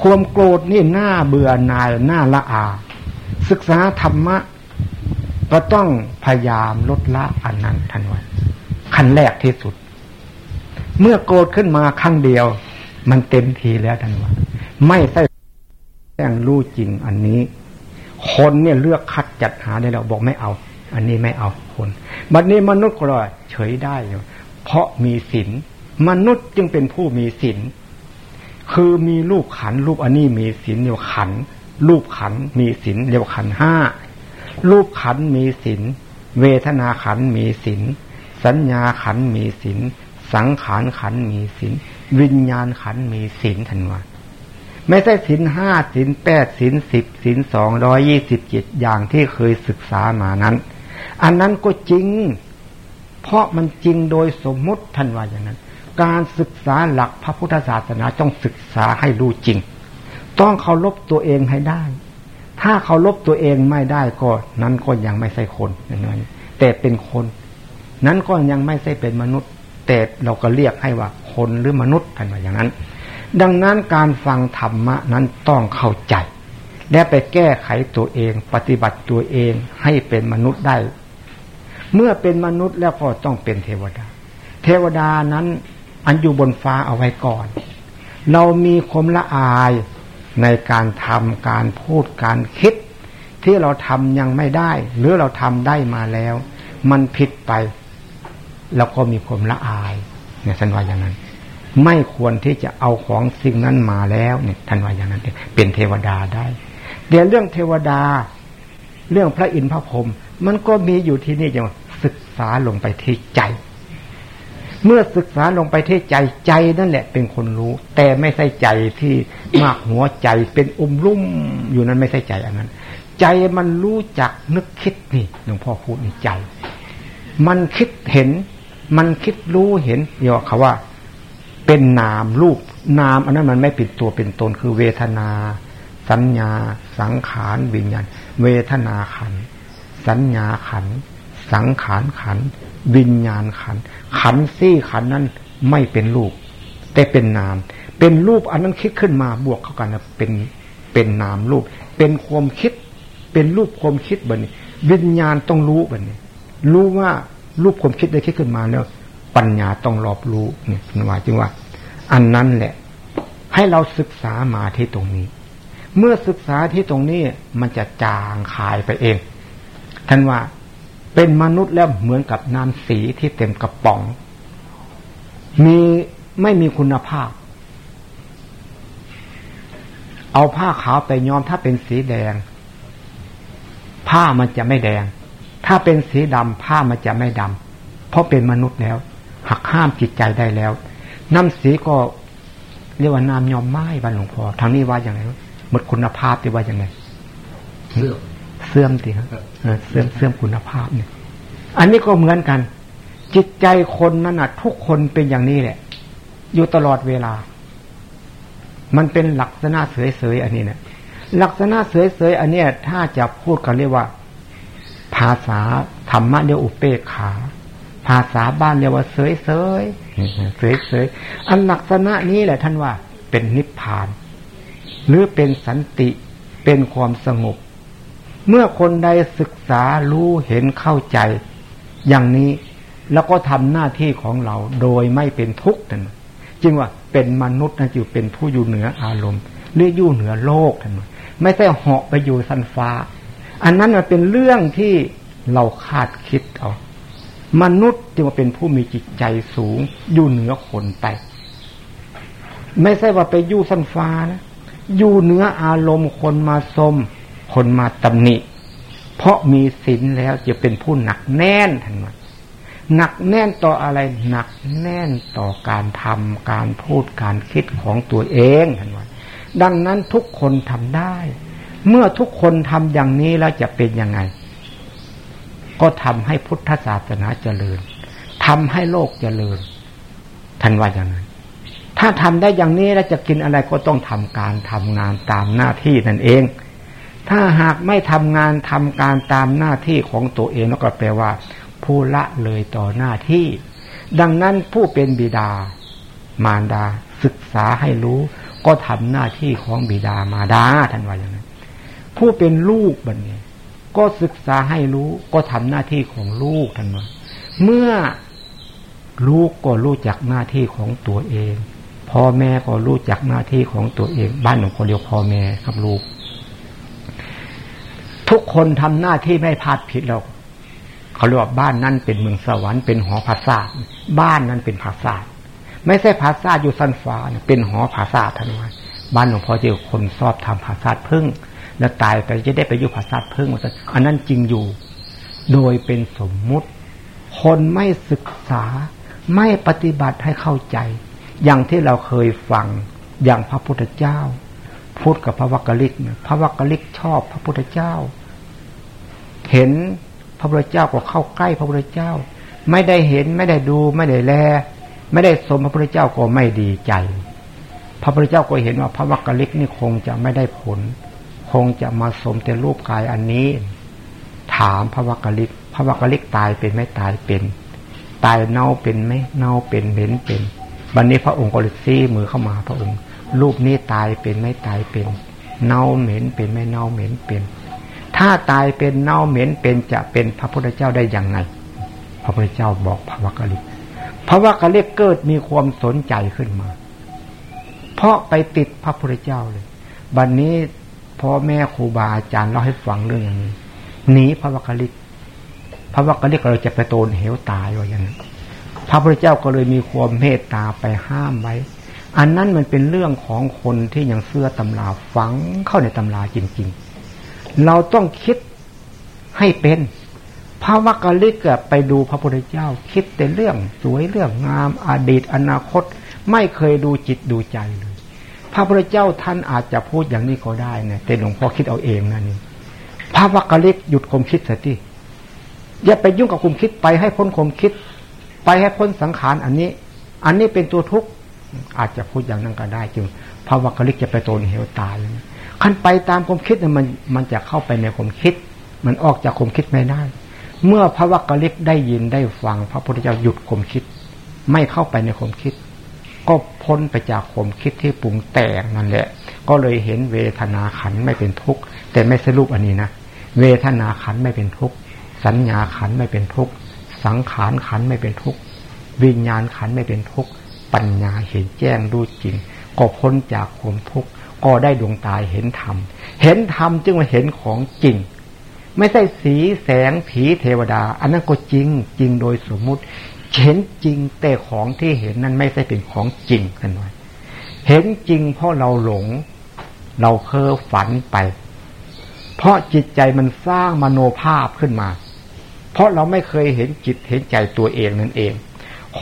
ความโกรธนี่หน้าเบื่อหน่ายหน้าละอา ศึกษาธรรมะ ก็ต้องพยายามลดละอันนั้นทันวันขั้นแรกที่สุด เมื่อโกรธขึ้นมาครั้งเดียว มันเต็มทีแล้วทันวันไม่ใช่แจ้งรู้จริงอันนี้ คนเนี่ยเลือกคัดจัดหาได้แล้วบอกไม่เอา อันนี้ไม่เอาคน บัดนี้มนุษย์ก็เลยเฉยได้ เพราะมีศีล มนุษย์จึงเป็นผู้มีศีลคือมีรูปขันรูปอันนี้มีศีลเรียกขัน รูปขันมีศีลเรียกขันห้ารูปขันมีศีลเวทนาขันมีศีลสัญญาขันมีศีลสังขารขันมีศีลวิญญาณขันมีศีลทันวันไม่ใช่ศีลห้าศีลแปดศีลสิบศีลสองร้อยยี่สิบเจ็ดอย่างที่เคยศึกษามานั้น อันนั้นก็จริง เพราะมันจริงโดยสมมุติท่านว่าอย่างนั้น การศึกษาหลักพระพุทธศาสนาต้องศึกษาให้รู้จริง ต้องเคารพตัวเองให้ได้ ถ้าเคารพตัวเองไม่ได้ก็นั้นก็ยังไม่ใช่คนอย่างนั้แต่เป็นคน นั้นก็ยังไม่ใช่เป็นมนุษย์ แต่เราก็เรียกให้ว่าคนหรือมนุษย์ท่านว่าอย่างนั้น ดังนั้นการฟังธรรมะนั้นต้องเข้าใจ และไปแก้ไขตัวเอง ปฏิบัติตัวเองให้เป็นมนุษย์ได้ เมื่อเป็นมนุษย์แล้วก็ต้องเป็นเทวดา เทวดานั้น อันอยู่บนฟ้าเอาไว้ก่อน เรามีความละอายในการทำการพูดการคิด ที่เราทำยังไม่ได้ หรือเราทำได้มาแล้ว มันผิดไปเราก็มีความละอายเนี่ยท่านว่าอย่างนั้น ไม่ควรที่จะเอาของสิ่งนั้นมาแล้วเนี่ยท่านว่าอย่างนั้นเป็นเทวดาได้ เดี๋ยวเรื่องเทวดา เรื่องพระอินทร์พระพรหมมันก็มีอยู่ที่นี่อย่างศึกษาลงไปที่ใจ เมื่อศึกษาลงไปที่ใจใจนั่นแหละเป็นคนรู้ แต่ไม่ใช่ใจที่มากหัวใจเป็นอมลุ่มอยู่นั้นไม่ใช่ใจอันนั้น ใจมันรู้จักนึกคิดนี่หลวงพ่อพูดในใจ มันคิดเห็น มันคิดรู้เห็นเรียวเขาว่า เป็นนามรูปนามอันนั้นมันไม่เป็นตัวเป็นตนคือเวทนา สัญญา สังขารวิญญาณ เวทนาขัน สัญญาขัน สังขารขัน วิญญาณขัน ขันซี่ขันนั้นไม่เป็นรูป แต่เป็นนาม เป็นรูปอันนั้นคิดขึ้นมาบวกเข้ากันเป็นเป็นนามรูป เป็นความคิด เป็นรูปความคิดแบบนี้ วิญญาณต้องรู้แบบนี้ รู้ว่ารูปความคิดได้คิดขึ้นมาแล้ว ปัญญาต้องรอบรู้เนี่ยนว่าจึงว่า อันนั้นแหละ ให้เราศึกษามาที่ตรงนี้ เมื่อศึกษาที่ตรงนี้มันจะจางคายไปเองท่านว่า เป็นมนุษย์แล้วเหมือนกับน้ำสีที่เต็มกระป๋อง มีไม่มีคุณภาพ เอาผ้าขาวไปย้อมถ้าเป็นสีแดง ผ้ามันจะไม่แดง ถ้าเป็นสีดำผ้ามันจะไม่ดำเพราะเป็นมนุษย์แล้ว หักห้ามจิตใจได้แล้ว น้ำสีก็เรียกว่าน้ำยอมไม้บ้านหลวงพ่อทางนี้ว่าอย่างไรหมดคุณภาพที่ว่าอย่างไร
เสื่อม
เสื่อมสิครับเสื่อมเสื่อมคุณภาพเนี่ย อันนี้ก็เหมือนกัน จิตใจคนนั้นอะทุกคนเป็นอย่างนี้แหละ อยู่ตลอดเวลา มันเป็นลักษณะเสยๆอันนี้เนี่ยลักษณะเสยๆอันเนี้ย ถ้าจะพูดกันเรียกว่า ภาษาธรรมะเรียกอุเปกขา ภาษาบ้านเรียกว่าเสยเสยเสยเสยอันลักษณะนี้แหละท่านว่า เป็นนิพพาน หรือเป็นสันติเป็นความสงบ เมื่อคนใดศึกษารู้เห็นเข้าใจ อย่างนี้แล้วก็ทำหน้าที่ของเราโดยไม่เป็นทุกข์นั่นจึงว่าเป็นมนุษย์นะจิเป็นผู้อยู่เหนืออารมณ์หรืออยู่เหนือโลกท่านไม่ใช่เหาะไปอยู่สันฟ้า อันนั้นมันเป็นเรื่องที่เราคาดคิดเอามนุษย์จึงว่าเป็นผู้มีจิตใจสูง อยู่เหนือคนไป ไม่ใช่ว่าไปอยู่สันฟ้านะอยู่เหนืออารมณ์คนมาสม คนมาตำหนิ เพราะมีศีลแล้วจะเป็นผู้หนักแน่นทันวันหนักแน่นต่ออะไรหนักแน่นต่อการทำการพูดการคิดของตัวเองทันวันดังนั้นทุกคนทำได้ เมื่อทุกคนทำอย่างนี้แล้วจะเป็นยังไง ก็ทำให้พุทธศาสนาเจริญทำให้โลกเจริญท่านว่าอย่างไรถ้าทำได้อย่างนี้แล้วจะกินอะไรก็ต้องทำการทำงานตามหน้าที่นั่นเอง ถ้าหากไม่ทำงานทำการตามหน้าที่ของตัวเองแล้วก็แปลว่า ผู้ละเลยต่อหน้าที่ ดังนั้นผู้เป็นบิดา มารดา ศึกษาให้รู้ ก็ทำหน้าที่ของบิดามารดาท่านว่าอย่างนั้นผู้เป็นลูกบันนี้ก็ศึกษาให้รู้ก็ทำหน้าที่ของลูกท่านว่าเมื่อลูกก็รู้จักหน้าที่ของตัวเองพ่อแม่ก็รู้จักหน้าที่ของตัวเอง บ้านของคนเดียวพ่อแม่ครับลูก ทุกคนทำหน้าที่ไม่พลาดผิดเราเขาเรียกว่าบ้านนั่นเป็นเมืองสวรรค์เป็นหอภาษาบ้านนั้นเป็นภาษาไม่ใช่ภาษาอยู่สั้นฟ้าเป็นหอภาษาท่านว่าบ้านหลวงพ่อเจอคนชอบทำภาษาพึ่ง แล้วตายไปจะได้ไปอยู่ภาษาพึ่งอันนั้นจริงอยู่ โดยเป็นสมมุติ คนไม่ศึกษาไม่ปฏิบัติให้เข้าใจ อย่างที่เราเคยฟังอย่างพระพุทธเจ้า พูดกับพระวักกลิกเนี่ยพระวักกลิกชอบพระพุทธเจ้า เห็นพระพุทธเจ้าก็เข้าใกล้พระพุทธเจ้า ไม่ได้เห็นไม่ได้ดูไม่ได้แล ไม่ได้สมพระพุทธเจ้าก็ไม่ดีใจ พระพุทธเจ้าก็เห็นว่าพระวักกลิกนี่คงจะไม่ได้ผล คงจะมาสมแต่รูปกายอันนี้ ถามพระวักกลิก พระวักกลิกตายเป็นไม่ตายเป็น ตายเน่าเป็นไหมเน่าเป็นเหม็นเป็นบันนี้พระองค์ก็เลยซีมือเข้ามาพระองค์ รูปนี้ตายเป็นไม่ตายเป็นเน่าเหม็นเป็นไม่เน่าเหม็นเป็น ถ้าตายเป็นเน่าเหม็นเป็นจะเป็นพระพุทธเจ้าได้อย่างไง พระพุทธเจ้าบอกพระวักกะลิกพระวักกะลิกเกิดมีความสนใจขึ้นมา เพราะไปติดพระพุทธเจ้าเลยบัดนนี้พ่อแม่ครูบาอาจารย์เล่าให้ฟังเรื่องอย่างนี้หนีพระวักกะลิกพระวักกะลิกเราจะไปโตนเหวตายว่าอย่างนั้นพระพุทธเจ้าก็เลยมีความเมตตาไปห้ามไว้ อันนั้นมันเป็นเรื่องของคนที่ยังเสื้อตำราฝังเข้าในตำราจริง ๆ เราต้องคิดให้เป็นพระวักกะลิกไปดูพระพุทธเจ้า คิดแต่เรื่องสวยเรื่องงามอดีตอนาคต ไม่เคยดูจิตดูใจเลย พระพุทธเจ้าท่านอาจจะพูดอย่างนี้ก็ได้นะแต่หลวงพ่อคิดเอาเองนะนี่พระวักกะลิกหยุดความคิดเสติอย่าไปยุ่งกับความคิดไปให้พ้นความคิด ไปให้พ้นสังขารอันนี้ อันนี้เป็นตัวทุกข์ อาจจะพูดอย่างนั้นก็ได้จึงภาวะกลิกจะไปโตนเหวตายขั้นไปตามความคิดเนี่ยมันมันจะเข้าไปในความคิด มันออกจากความคิดไม่ได้ เมื่อพระวักกลิกได้ยินได้ฟัง พระพุทธเจ้าหยุดความคิด ไม่เข้าไปในความคิด ก็พ้นไปจากความคิดที่ปรุงแต่งนั่นแหละ ก็เลยเห็นเวทนาขันไม่เป็นทุกข์แต่ไม่สรุปอันนี้นะเวทนาขันไม่เป็นทุกข์สัญญาขันไม่เป็นทุกข์สังขารขันไม่เป็นทุกข์วิญญาณขันไม่เป็นทุกข์ ปัญญาเห็นแจ้งรู้จริง ก็พ้นจากความทุกข์ก็ได้ดวงตาเห็นธรรม เห็นธรรมจึงมาเห็นของจริง ไม่ใช่สีแสงผีเทวดา อันนั้นก็จริงจริงโดยสมมุติ เห็นจริงแต่ของที่เห็นนั้นไม่ใช่เป็นของจริงกันไว้เห็นจริงเพราะเราหลง เราเพ้อฝันไป เพราะจิตใจมันสร้างมโนภาพขึ้นมา เพราะเราไม่เคยเห็นจิตเห็นใจตัวเองนั่นเอง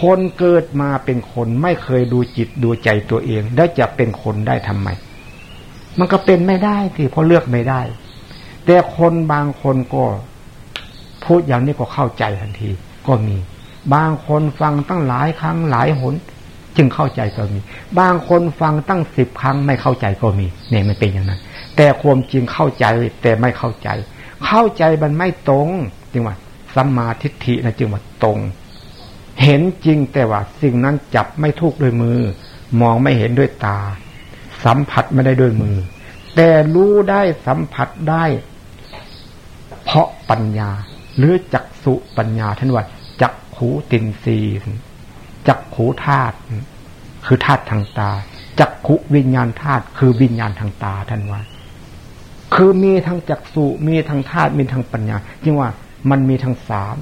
คนเกิดมาเป็นคนไม่เคยดูจิตดูใจตัวเอง แล้วจะเป็นคนได้ทำไม มันก็เป็นไม่ได้ที่เพราะเลือกไม่ได้ แต่คนบางคนก็พูดอย่างนี้ก็เข้าใจทันที ก็มี บางคนฟังตั้งหลายครั้งหลายหน จึงเข้าใจก็มี บางคนฟังตั้งสิบครั้งไม่เข้าใจก็มี เนี่ยมันเป็นอย่างนั้น แต่ความจริงเข้าใจแต่ไม่เข้าใจ เข้าใจมันไม่ตรงจริงว่าสัมมาทิฏฐินะจึงว่าตรง เห็นจริงแต่ว่าสิ่งนั้นจับไม่ทุกด้วยมือ มองไม่เห็นด้วยตา สัมผัสไม่ได้ด้วยมือ แต่รู้ได้สัมผัสได้ เพราะปัญญา หรือจักสุปัญญาท่านว่าจักขูตินรีจักขูธาตุคือธาตุทางตาจักขุวิญญาณธาตุคือวิญญาณทางตาท่านว่า คือมีทั้งจักสุมีทั้งธาตุมีทั้งปัญญาจึงว่ามันมีทั้งสาม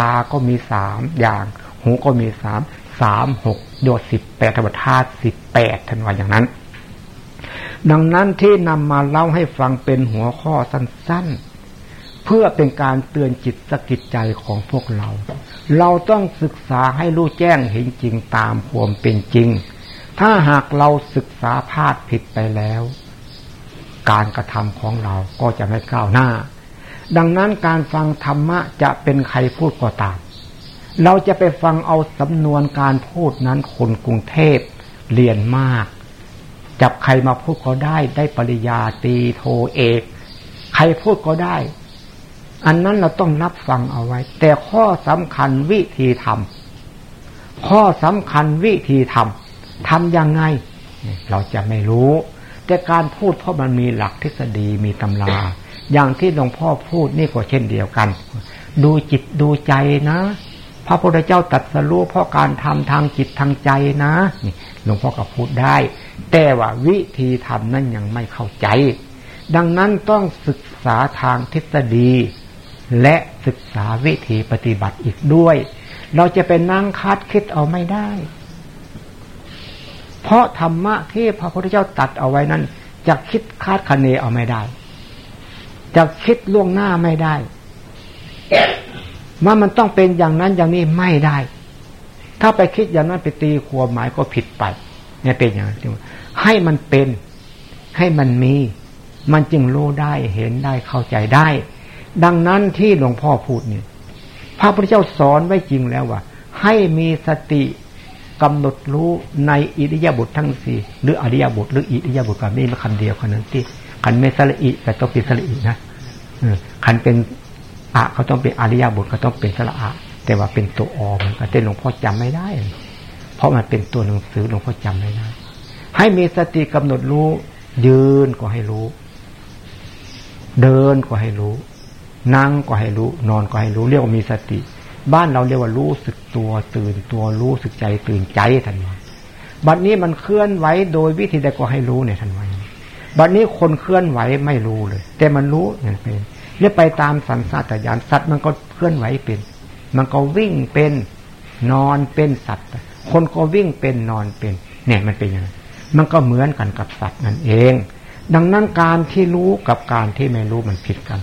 ตาก็มีสามอย่าง หูก็มีสามสามหกโยสิบแปดธรรมธาตุสิบแปดทันว่าอย่างนั้น ดังนั้นที่นำมาเล่าให้ฟังเป็นหัวข้อสั้นๆ เพื่อเป็นการเตือนจิตสกิจใจของพวกเรา เราต้องศึกษาให้รู้แจ้งเห็นจริงตามความเป็นจริง ถ้าหากเราศึกษาพลาดผิดไปแล้ว การกระทำของเราก็จะไม่ก้าวหน้า ดังนั้นการฟังธรรมะจะเป็นใครพูดก็ตาม เราจะไปฟังเอาสำนวนการพูดนั้นคนกรุงเทพเรียนมาก จับใครมาพูดก็ได้ได้ปริญญาตีโทเอก ใครพูดก็ได้ อันนั้นเราต้องรับฟังเอาไว้ แต่ข้อสำคัญวิธีทำข้อสำคัญวิธีทำทำยังไง เราจะไม่รู้ แต่การพูดเพราะมันมีหลักทฤษฎีมีตำรา อย่างที่หลวงพ่อพูดนี่ก็เช่นเดียวกัน ดูจิตดูใจนะ พระพุทธเจ้าตัดสรู้เพราะการทำทางจิตทางใจนะนี่หลวงพ่อก็พูดได้ แต่ว่าวิธีทำนั้นยังไม่เข้าใจ ดังนั้นต้องศึกษาทางทฤษฎี และศึกษาวิธีปฏิบัติอีกด้วย เราจะเป็นนั่งคาดคิดเอาไม่ได้ เพราะธรรมะที่พระพุทธเจ้าตัดเอาไว้นั้นจะคิดคาดคะเนเอาไม่ได้ จะคิดล่วงหน้าไม่ได้ ว่ามันต้องเป็นอย่างนั้นอย่างนี้ไม่ได้ ถ้าไปคิดอย่างนั้นไปตีความหมายก็ผิดไปเนี่ยเป็นอย่างนั้นให้มันเป็นให้มันมี มันจึงรู้ได้เห็นได้เข้าใจได้ ดังนั้นที่หลวงพ่อพูดเนี่ยพระพุทธเจ้าสอนไว้จริงแล้วว่า ให้มีสติกำหนดรู้ในอิริยาบถททั้งสี่หรืออริยบทหรืออิริยาบถกับนี่มาคำเดียวคนนั้นที่ขันไม่สละอิแต่ต้องเป็นสละอินะขันเป็น อะเขาต้องเป็นอริยบุตรเขาต้องเป็นสระอะแต่ว่าเป็นตัวอมันก็แต่หลวงพ่อจำไม่ได้ เพราะมันเป็นตัวหนังสือหลวงพ่อจำไม่ได้ ให้มีสติกำหนดรู้ ยืนก็ให้รู้ เดินก็ให้รู้ นั่งก็ให้รู้ นอนก็ให้รู้ เรียกว่ามีสติ บ้านเราเรียกว่ารู้สึกตัว ตื่นตัวรู้สึกใจ ตื่นใจทันวันบัดนี้มันเคลื่อนไหวโดยวิธีใดก็ให้รู้เนี่ยทันวันบัดนี้คนเคลื่อนไหวไม่รู้เลย แต่มันรู้เนี่ยเป็น หรือไปตามสันสัตยานสัตว์มันก็เคลื่อนไหวเป็น มันก็วิ่งเป็นนอนเป็นสัตว์ คนก็วิ่งเป็นนอนเป็น เนี่ยมันเป็นยังไงมันก็เหมือนกันกับสัตว์นั่นเอง ดังนั้นการที่รู้กับการที่ไม่รู้มันผิดกัน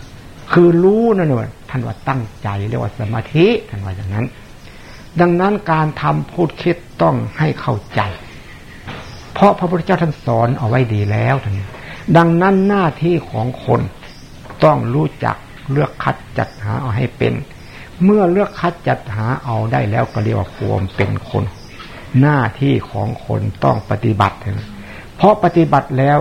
คือรู้นั่นเองท่านว่าตั้งใจเรียกว่าสมาธิท่านว่าอย่างนั้น ดังนั้นการทำพูดคิดต้องให้เข้าใจ เพราะพระพุทธเจ้าท่านสอนเอาไว้ดีแล้วท่านดังนั้นหน้าที่ของคน ต้องรู้จักเลือกคัดจัดหาเอาให้เป็น เมื่อเลือกคัดจัดหาเอาได้แล้วก็เรียกว่าความเป็นคน หน้าที่ของคนต้องปฏิบัติ เพราะปฏิบัติแล้ว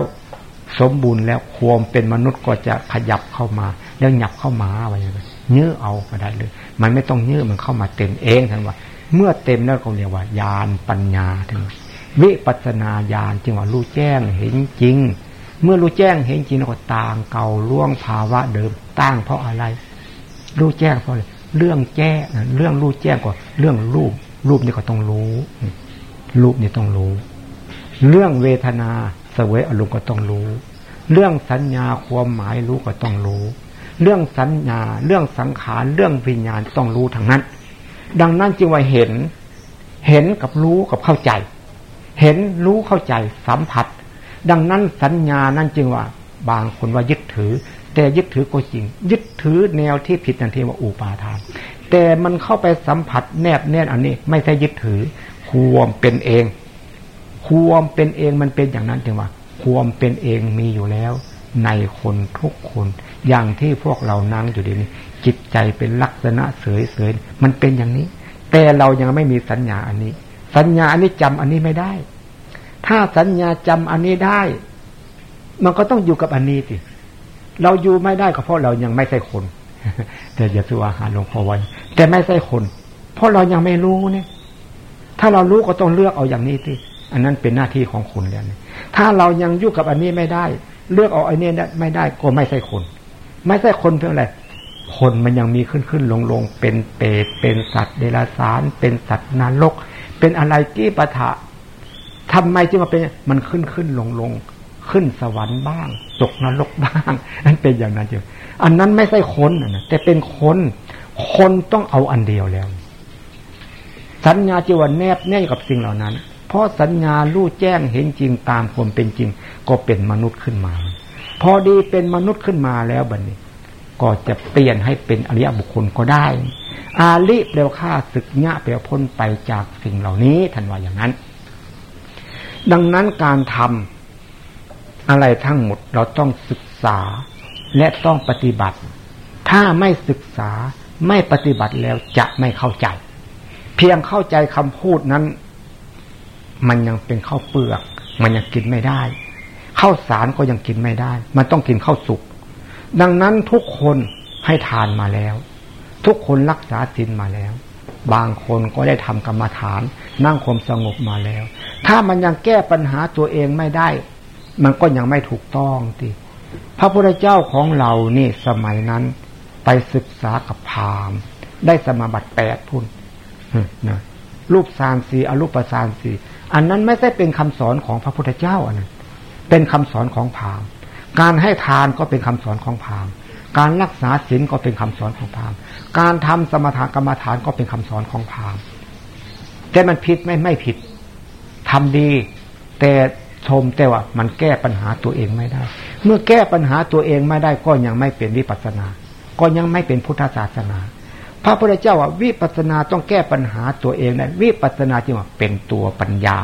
สมบูรณ์แล้วความเป็นมนุษย์ก็จะขยับเข้ามา แล้วหยับเข้ามาอะไรอย่างเงี้ยเนื้อเอาก็ได้เลย มันไม่ต้องเนื้อมันเข้ามาเต็มเองท่านว่า เมื่อเต็มแล้วเขาเรียกว่าญาณปัญญาท่านวิปัสนาญาณจึงว่ารู้แจ้งเห็นจริง เมื่อรู้แจ้งเห็นจริงก็ต่างเก่าล่วงภาวะเดิมตั้งเพราะอะไร รู้แจ้งเพราะอะไรเรื่องแจ้งเรื่องรู้แจ้งก็เรื่องรูป รูปนี่ก็ต้องรู้ รูปนี่ต้องรู้ เรื่องเวทนาสวยอารมณ์ก็ต้องรู้ เรื่องสัญญาความหมายรู้ก็ต้องรู้ เรื่องสัญญา เรื่องสังขารเรื่องวิญญาณต้องรู้ทางนั้น ดังนั้นจึงว่าเห็น เห็นกับรู้กับเข้าใจ เห็นรู้เข้าใจสัมผัส ดังนั้นสัญญานั่นจึงว่า บางคนว่ายึดถือ แต่ยึดถือก็จริง ยึดถือแนวที่ผิดนั่นที่ว่าอุปาทาน แต่มันเข้าไปสัมผัสแนบแน่นอันนี้ ไม่ใช่ยึดถือความเป็นเองความเป็นเองมันเป็นอย่างนั้นจึงว่าความเป็นเองมีอยู่แล้ว ในคนทุกคน อย่างที่พวกเรานั่งอยู่ดีนี้จิตใจเป็นลักษณะเสยเสยมันเป็นอย่างนี้ แต่เรายังไม่มีสัญญาอันนี้ สัญญาอันนี้จำอันนี้ไม่ได้ ถ้าสัญญาจำอันนี้ได้ มันก็ต้องอยู่กับอันนี้สิเราอยู่ไม่ได้ก็เพราะเรายังไม่ใช่คน แต่อย่าซื้อาหารหลวงพ่อไว้ แต่ไม่ใช่คน เพราะเรายังไม่รู้เนี่ย ถ้าเรารู้ก็ต้องเลือกเอาอย่างนี้สิอันนั้นเป็นหน้าที่ของคุณแล้วถ้าเรายังอยุ่กับอันนี้ไม่ได้ เลือกเอาอันนี้ไม่ได้ก็ไม่ใช่คน ไม่ใช่คนเพื่ออะไรคนมันยังมีขึ้นขึ้นลงลงเป็นเปรตเป็นสัตว์เดรัจฉาน เป็นสัตว์นรก เป็นอะไรที่ปะทะ ทำไมจึงมาเป็นมันขึ้นขึ้นลงลงขึ้นสวรรค์บ้าง ตกนรกบ้าง นั่นเป็นอย่างนั้นจริงอันนั้นไม่ใช่คนนะแต่เป็นคน คนต้องเอาอันเดียวแล้ว สัญญาจีวันแนบแน่กับสิ่งเหล่านั้น เพราะสัญญารู้แจ้งเห็นจริงตามความเป็นจริง ก็เป็นมนุษย์ขึ้นมา พอดีเป็นมนุษย์ขึ้นมาแล้วบัดนนี้ ก็จะเปลี่ยนให้เป็นอริยบุคคลก็ได้ อาลิเปลวฆ่าศึกญะเปลวพ้นไปจากสิ่งเหล่านี้ทันว่าอย่างนั้น ดังนั้นการทำอะไรทั้งหมดเราต้องศึกษาและต้องปฏิบัติ ถ้าไม่ศึกษาไม่ปฏิบัติแล้วจะไม่เข้าใจ เพียงเข้าใจคำพูดนั้น มันยังเป็นข้าวเปลือก มันยังกินไม่ได้ข้าวสารก็ยังกินไม่ได้ มันต้องกินข้าวสุก ดังนั้นทุกคนให้ทานมาแล้ว ทุกคนรักษาศีลมาแล้ว บางคนก็ได้ทำกรรมฐาน นั่งความสงบมาแล้ว ถ้ามันยังแก้ปัญหาตัวเองไม่ได้ มันก็ยังไม่ถูกต้องทีพระพุทธเจ้าของเรานี่สมัยนั้นไปศึกษากับพราหมณ์ ได้สมาบัติแปดพุ่นนะรูปสารสีอรูปสารสีอันนั้นไม่ใช่เป็นคำสอนของพระพุทธเจ้าอันนั้นเป็นคำสอนของพราหมณ์ การให้ทานก็เป็นคำสอนของพราหมณ์ การรักษาศีลก็เป็นคำสอนของพราหมณ์ การทำสมถกรรมฐานก็เป็นคำสอนของพราหมณ์ แต่มันผิดไม่ไม่ผิดทำดี แต่ชมแต่ว่ามันแก้ปัญหาตัวเองไม่ได้ เมื่อแก้ปัญหาตัวเองไม่ได้ก็ยังไม่เป็นวิปัสนา ก็ยังไม่เป็นพุทธศาสนา พระพุทธเจ้าว่าวิปัสนาต้องแก้ปัญหาตัวเองได้วิปัสนาจริงว่าเป็นตัวปัญญา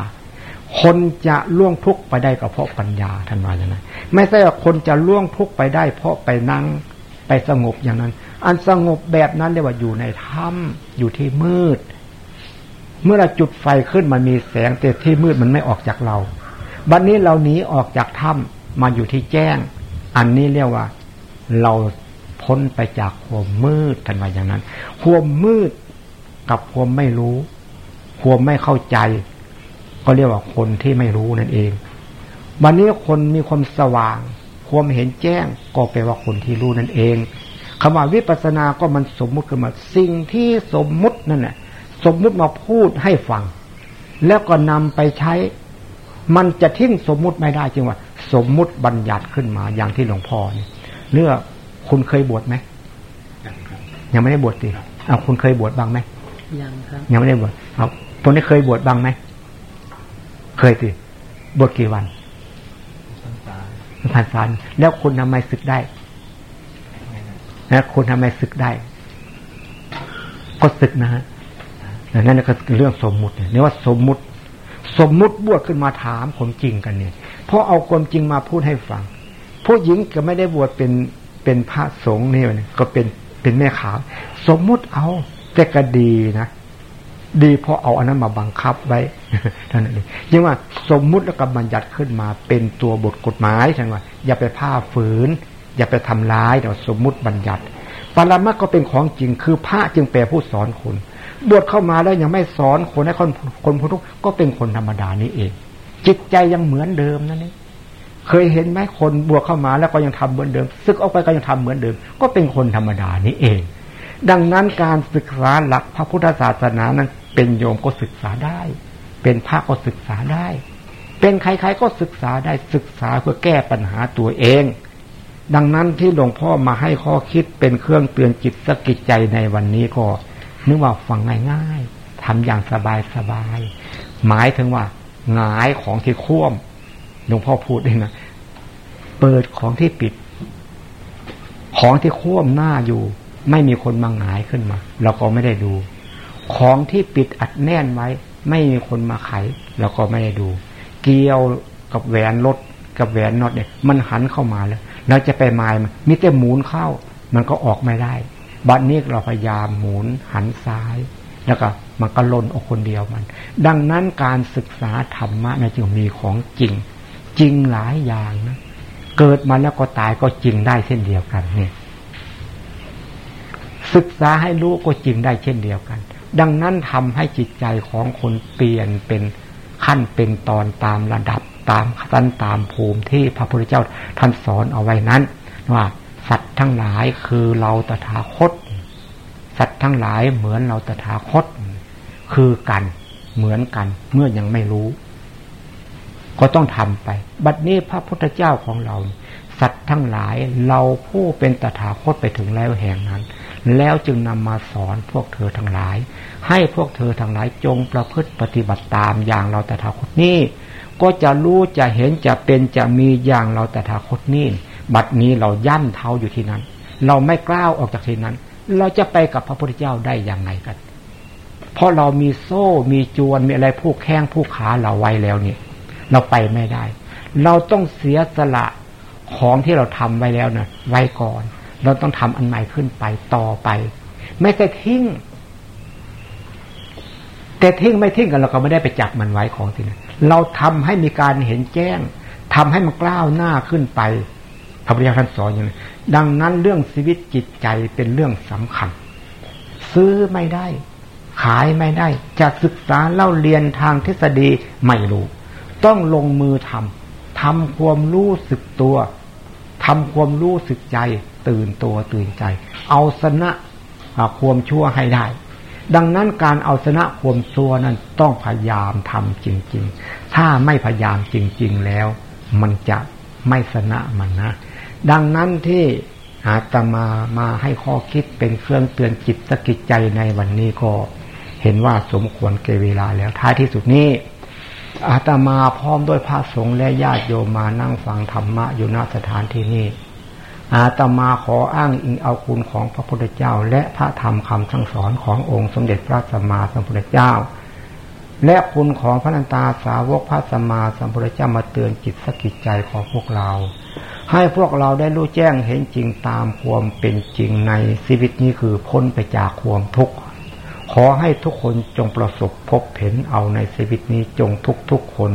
คนจะล่วงทุกข์ไปได้ก็เพราะปัญญาท่านว่าอย่างนั้นไม่ใช่ว่าคนจะล่วงทุกข์ไปได้ เพราะไปนั่งไปสงบอย่างนั้น อันสงบแบบนั้นเรียกว่าอยู่ในถ้ำอยู่ที่มืด เมื่อเราจุดไฟขึ้นมันมีแสงแต่ที่มืดมันไม่ออกจากเรา บัดนนี้เราหนีออกจากถ้ำมาอยู่ที่แจ้ง อันนี้เรียกว่า เราพ้นไปจากความมืดกันมาอย่างนั้น ความมืดกับความไม่รู้ ความไม่เข้าใจ ก็เรียกว่าคนที่ไม่รู้นั่นเองบัดนนี้คนมีความสว่าง ความเห็นแจ้ง ก็แปลว่าคนที่รู้นั่นเองคำว่าวิปัสสนาก็มันสมมุติขึ้นมา สิ่งที่สมมุตินั่นแหละ สมมุติมาพูดให้ฟัง แล้วก็นำไปใช้ มันจะทิ้งสมมุติไม่ได้จริงว่าสมมุติบัญญัติขึ้นมาอย่างที่หลวงพ่อเนี่ยเรื่องคุณเคยบวชไหมยังไม่ได้บวชสิเอาคุณเคยบวชบ้างไหม
ยังครับ
ยังไม่ได้บวชเอาตรงนี้เคยบวชบ้างไหมเคยสิบวชกี่วันผ่านสารแล้วคุณทำไมศึกได้แล้วคุณทำไมศึกได้ ก็ศึกนะฮะ นั่นก็เรื่องสมมุติเนี่ยว่าสมมุติ สมมุติบวชขึ้นมาถามความจริงกันเนี่ยเพราะเอาความจริงมาพูดให้ฟัง ผู้หญิงก็ไม่ได้บวชเป็นเป็นพระสงฆ์นี่ก็เป็นเป็นแม่ขาว สมมุติเอาแต่ก็ดีนะดีเพราะเอาอันนั้นมาบังคับไว้ท่านนี้ยังว่าสมมุติแล้วก็บัญญัติขึ้นมาเป็นตัวบทกฎหมายท่านว่า อย่าไปผ้าฝืน อย่าไปทำร้ายแต่สมมุติบัญญัติปรมาก็เป็นของจริงคือพระจึงแปลผู้สอนคุณ บวชเข้ามาแล้วยังไม่สอนคนให้คนคนพ้นทุกข์ก็เป็นคนธรรมดานี่เอง จิตใจยังเหมือนเดิมนั่นเองเคยเห็นไหมคนบวชเข้ามาแล้วก็ยังทำเหมือนเดิมซึกออกไปก็ยังทำเหมือนเดิม ก็เป็นคนธรรมดานี่เอง ดังนั้นการศึกษาหลักพระพุทธศาสนานั้นเป็นโยมก็ศึกษาได้ เป็นพระก็ศึกษาได้ เป็นใครๆก็ศึกษาได้ศึกษาเพื่อแก้ปัญหาตัวเอง ดังนั้นที่หลวงพ่อมาให้ข้อคิดเป็นเครื่องเตือนจิตสกิจใจในวันนี้ก็ นึกว่าฟังง่ายๆทำอย่างสบายสบายหมายถึงว่าหงายของที่คว่ำหลวงพ่อพูดเองนะเปิดของที่ปิด ของที่คว่ำหน้าอยู่ ไม่มีคนมาหงายขึ้นมาเราก็ไม่ได้ดู ของที่ปิดอัดแน่นไว้ ไม่มีคนมาไขเราก็ไม่ได้ดู เกี่ยวกับแหวนรถกับแหวนน็อตเนี่ย มันหันเข้ามาแล้วเราจะไปไม้มันมิแต่หมุนเข้า มันก็ออกไม่ได้ บัดนี้เราพยายามหมุนหันซ้าย แล้วก็มันก็ล่นออกคนเดียวมัน ดังนั้นการศึกษาธรรมะในจึงมีของจริง จริงหลายอย่างนะเกิดมาแล้วก็ตายก็จริงได้เช่นเดียวกันเนี่ยศึกษาให้รู้ก็จริงได้เช่นเดียวกัน ดังนั้นทำให้จิตใจของคนเปลี่ยนเป็นขั้นเป็นตอนตามระดับตามขั้นตามภูมิที่พระพุทธเจ้าท่านสอนเอาไว้นั้นว่า สัตว์ทั้งหลายคือเราตถาคต สัตว์ทั้งหลายเหมือนเราตถาคต คือกันเหมือนกันเมื่อยังไม่รู้ ก็ต้องทำไป บัดนี้พระพุทธเจ้าของเรา สัตว์ทั้งหลายเราผู้เป็นตถาคตไปถึงแล้วแห่งนั้น แล้วจึงนำมาสอนพวกเธอทั้งหลาย ให้พวกเธอทั้งหลายจงประพฤติปฏิบัติตามอย่างเราตถาคตนี้ก็จะรู้จะเห็นจะเป็นจะมีอย่างเราตถาคตนี้ บัดนี้เราย่ำเท้าอยู่ที่นั้น เราไม่กล้าออกจากที่นั้น เราจะไปกับพระพุทธเจ้าได้อย่างไงกัน เพราะเรามีโซ่มีจวนมีอะไรผูกแข้งผูกขาเราไว้แล้วเนี่ย เราไปไม่ได้ เราต้องเสียสละของที่เราทำไว้แล้วนะ่ะ ไว้ก่อน เราต้องทำอันใหม่ขึ้นไปต่อไป ไม่ใช่ทิ้งแต่ทิ้งไม่ทิ้งกันเราก็ไม่ได้ไปจับมันไว้ของที่นั้นเราทำให้มีการเห็นแจ้งทำให้มันกล้าวหน้าขึ้นไป พระพุทธเจ้าท่านสอนอย่างนี้ดังนั้นเรื่องชีวิตจิตใจเป็นเรื่องสำคัญ ซื้อไม่ได้ ขายไม่ได้ จะศึกษาเล่าเรียนทางทฤษฎีไม่รู้ ต้องลงมือทำทำความรู้สึกตัวทำความรู้สึกใจ ตื่นตัวตื่นใจ เอาชนะความชั่วให้ได้ดังนั้นการเอาชนะความชั่วนั้นต้องพยายามทำจริง ๆ ถ้าไม่พยายามจริง ๆ แล้ว มันจะไม่ชนะมันนะ ดังนั้นที่อาตมามาให้ข้อคิดเป็นเครื่องเตือนจิตสกิจใจในวันนี้ก็ เห็นว่าสมควรเกเวลาแล้วท้ายที่สุดนี้ อาตมาพร้อมด้วยพระสงฆ์และญาติโยมมานั่งฟังธรรมะอยู่ณสถานที่นี้อาตมาขออ้างอิงเอาคุณของพระพุทธเจ้า และพระธรรมคำสั่งสอนขององค์สมเด็จพระสัมมาสัมพุทธเจ้า และคุณของพระนันตาสาวกพระสัมมาสัมพุทธเจ้ามาเตือนจิตสกิจใจของพวกเรา ให้พวกเราได้รู้แจ้งเห็นจริงตามความเป็นจริงในชีวิตนี้คือพ้นไปจากความทุกข์ ขอให้ทุกคนจงประสบพบเห็นเอาในชีวิตนี้จงทุกทุกคน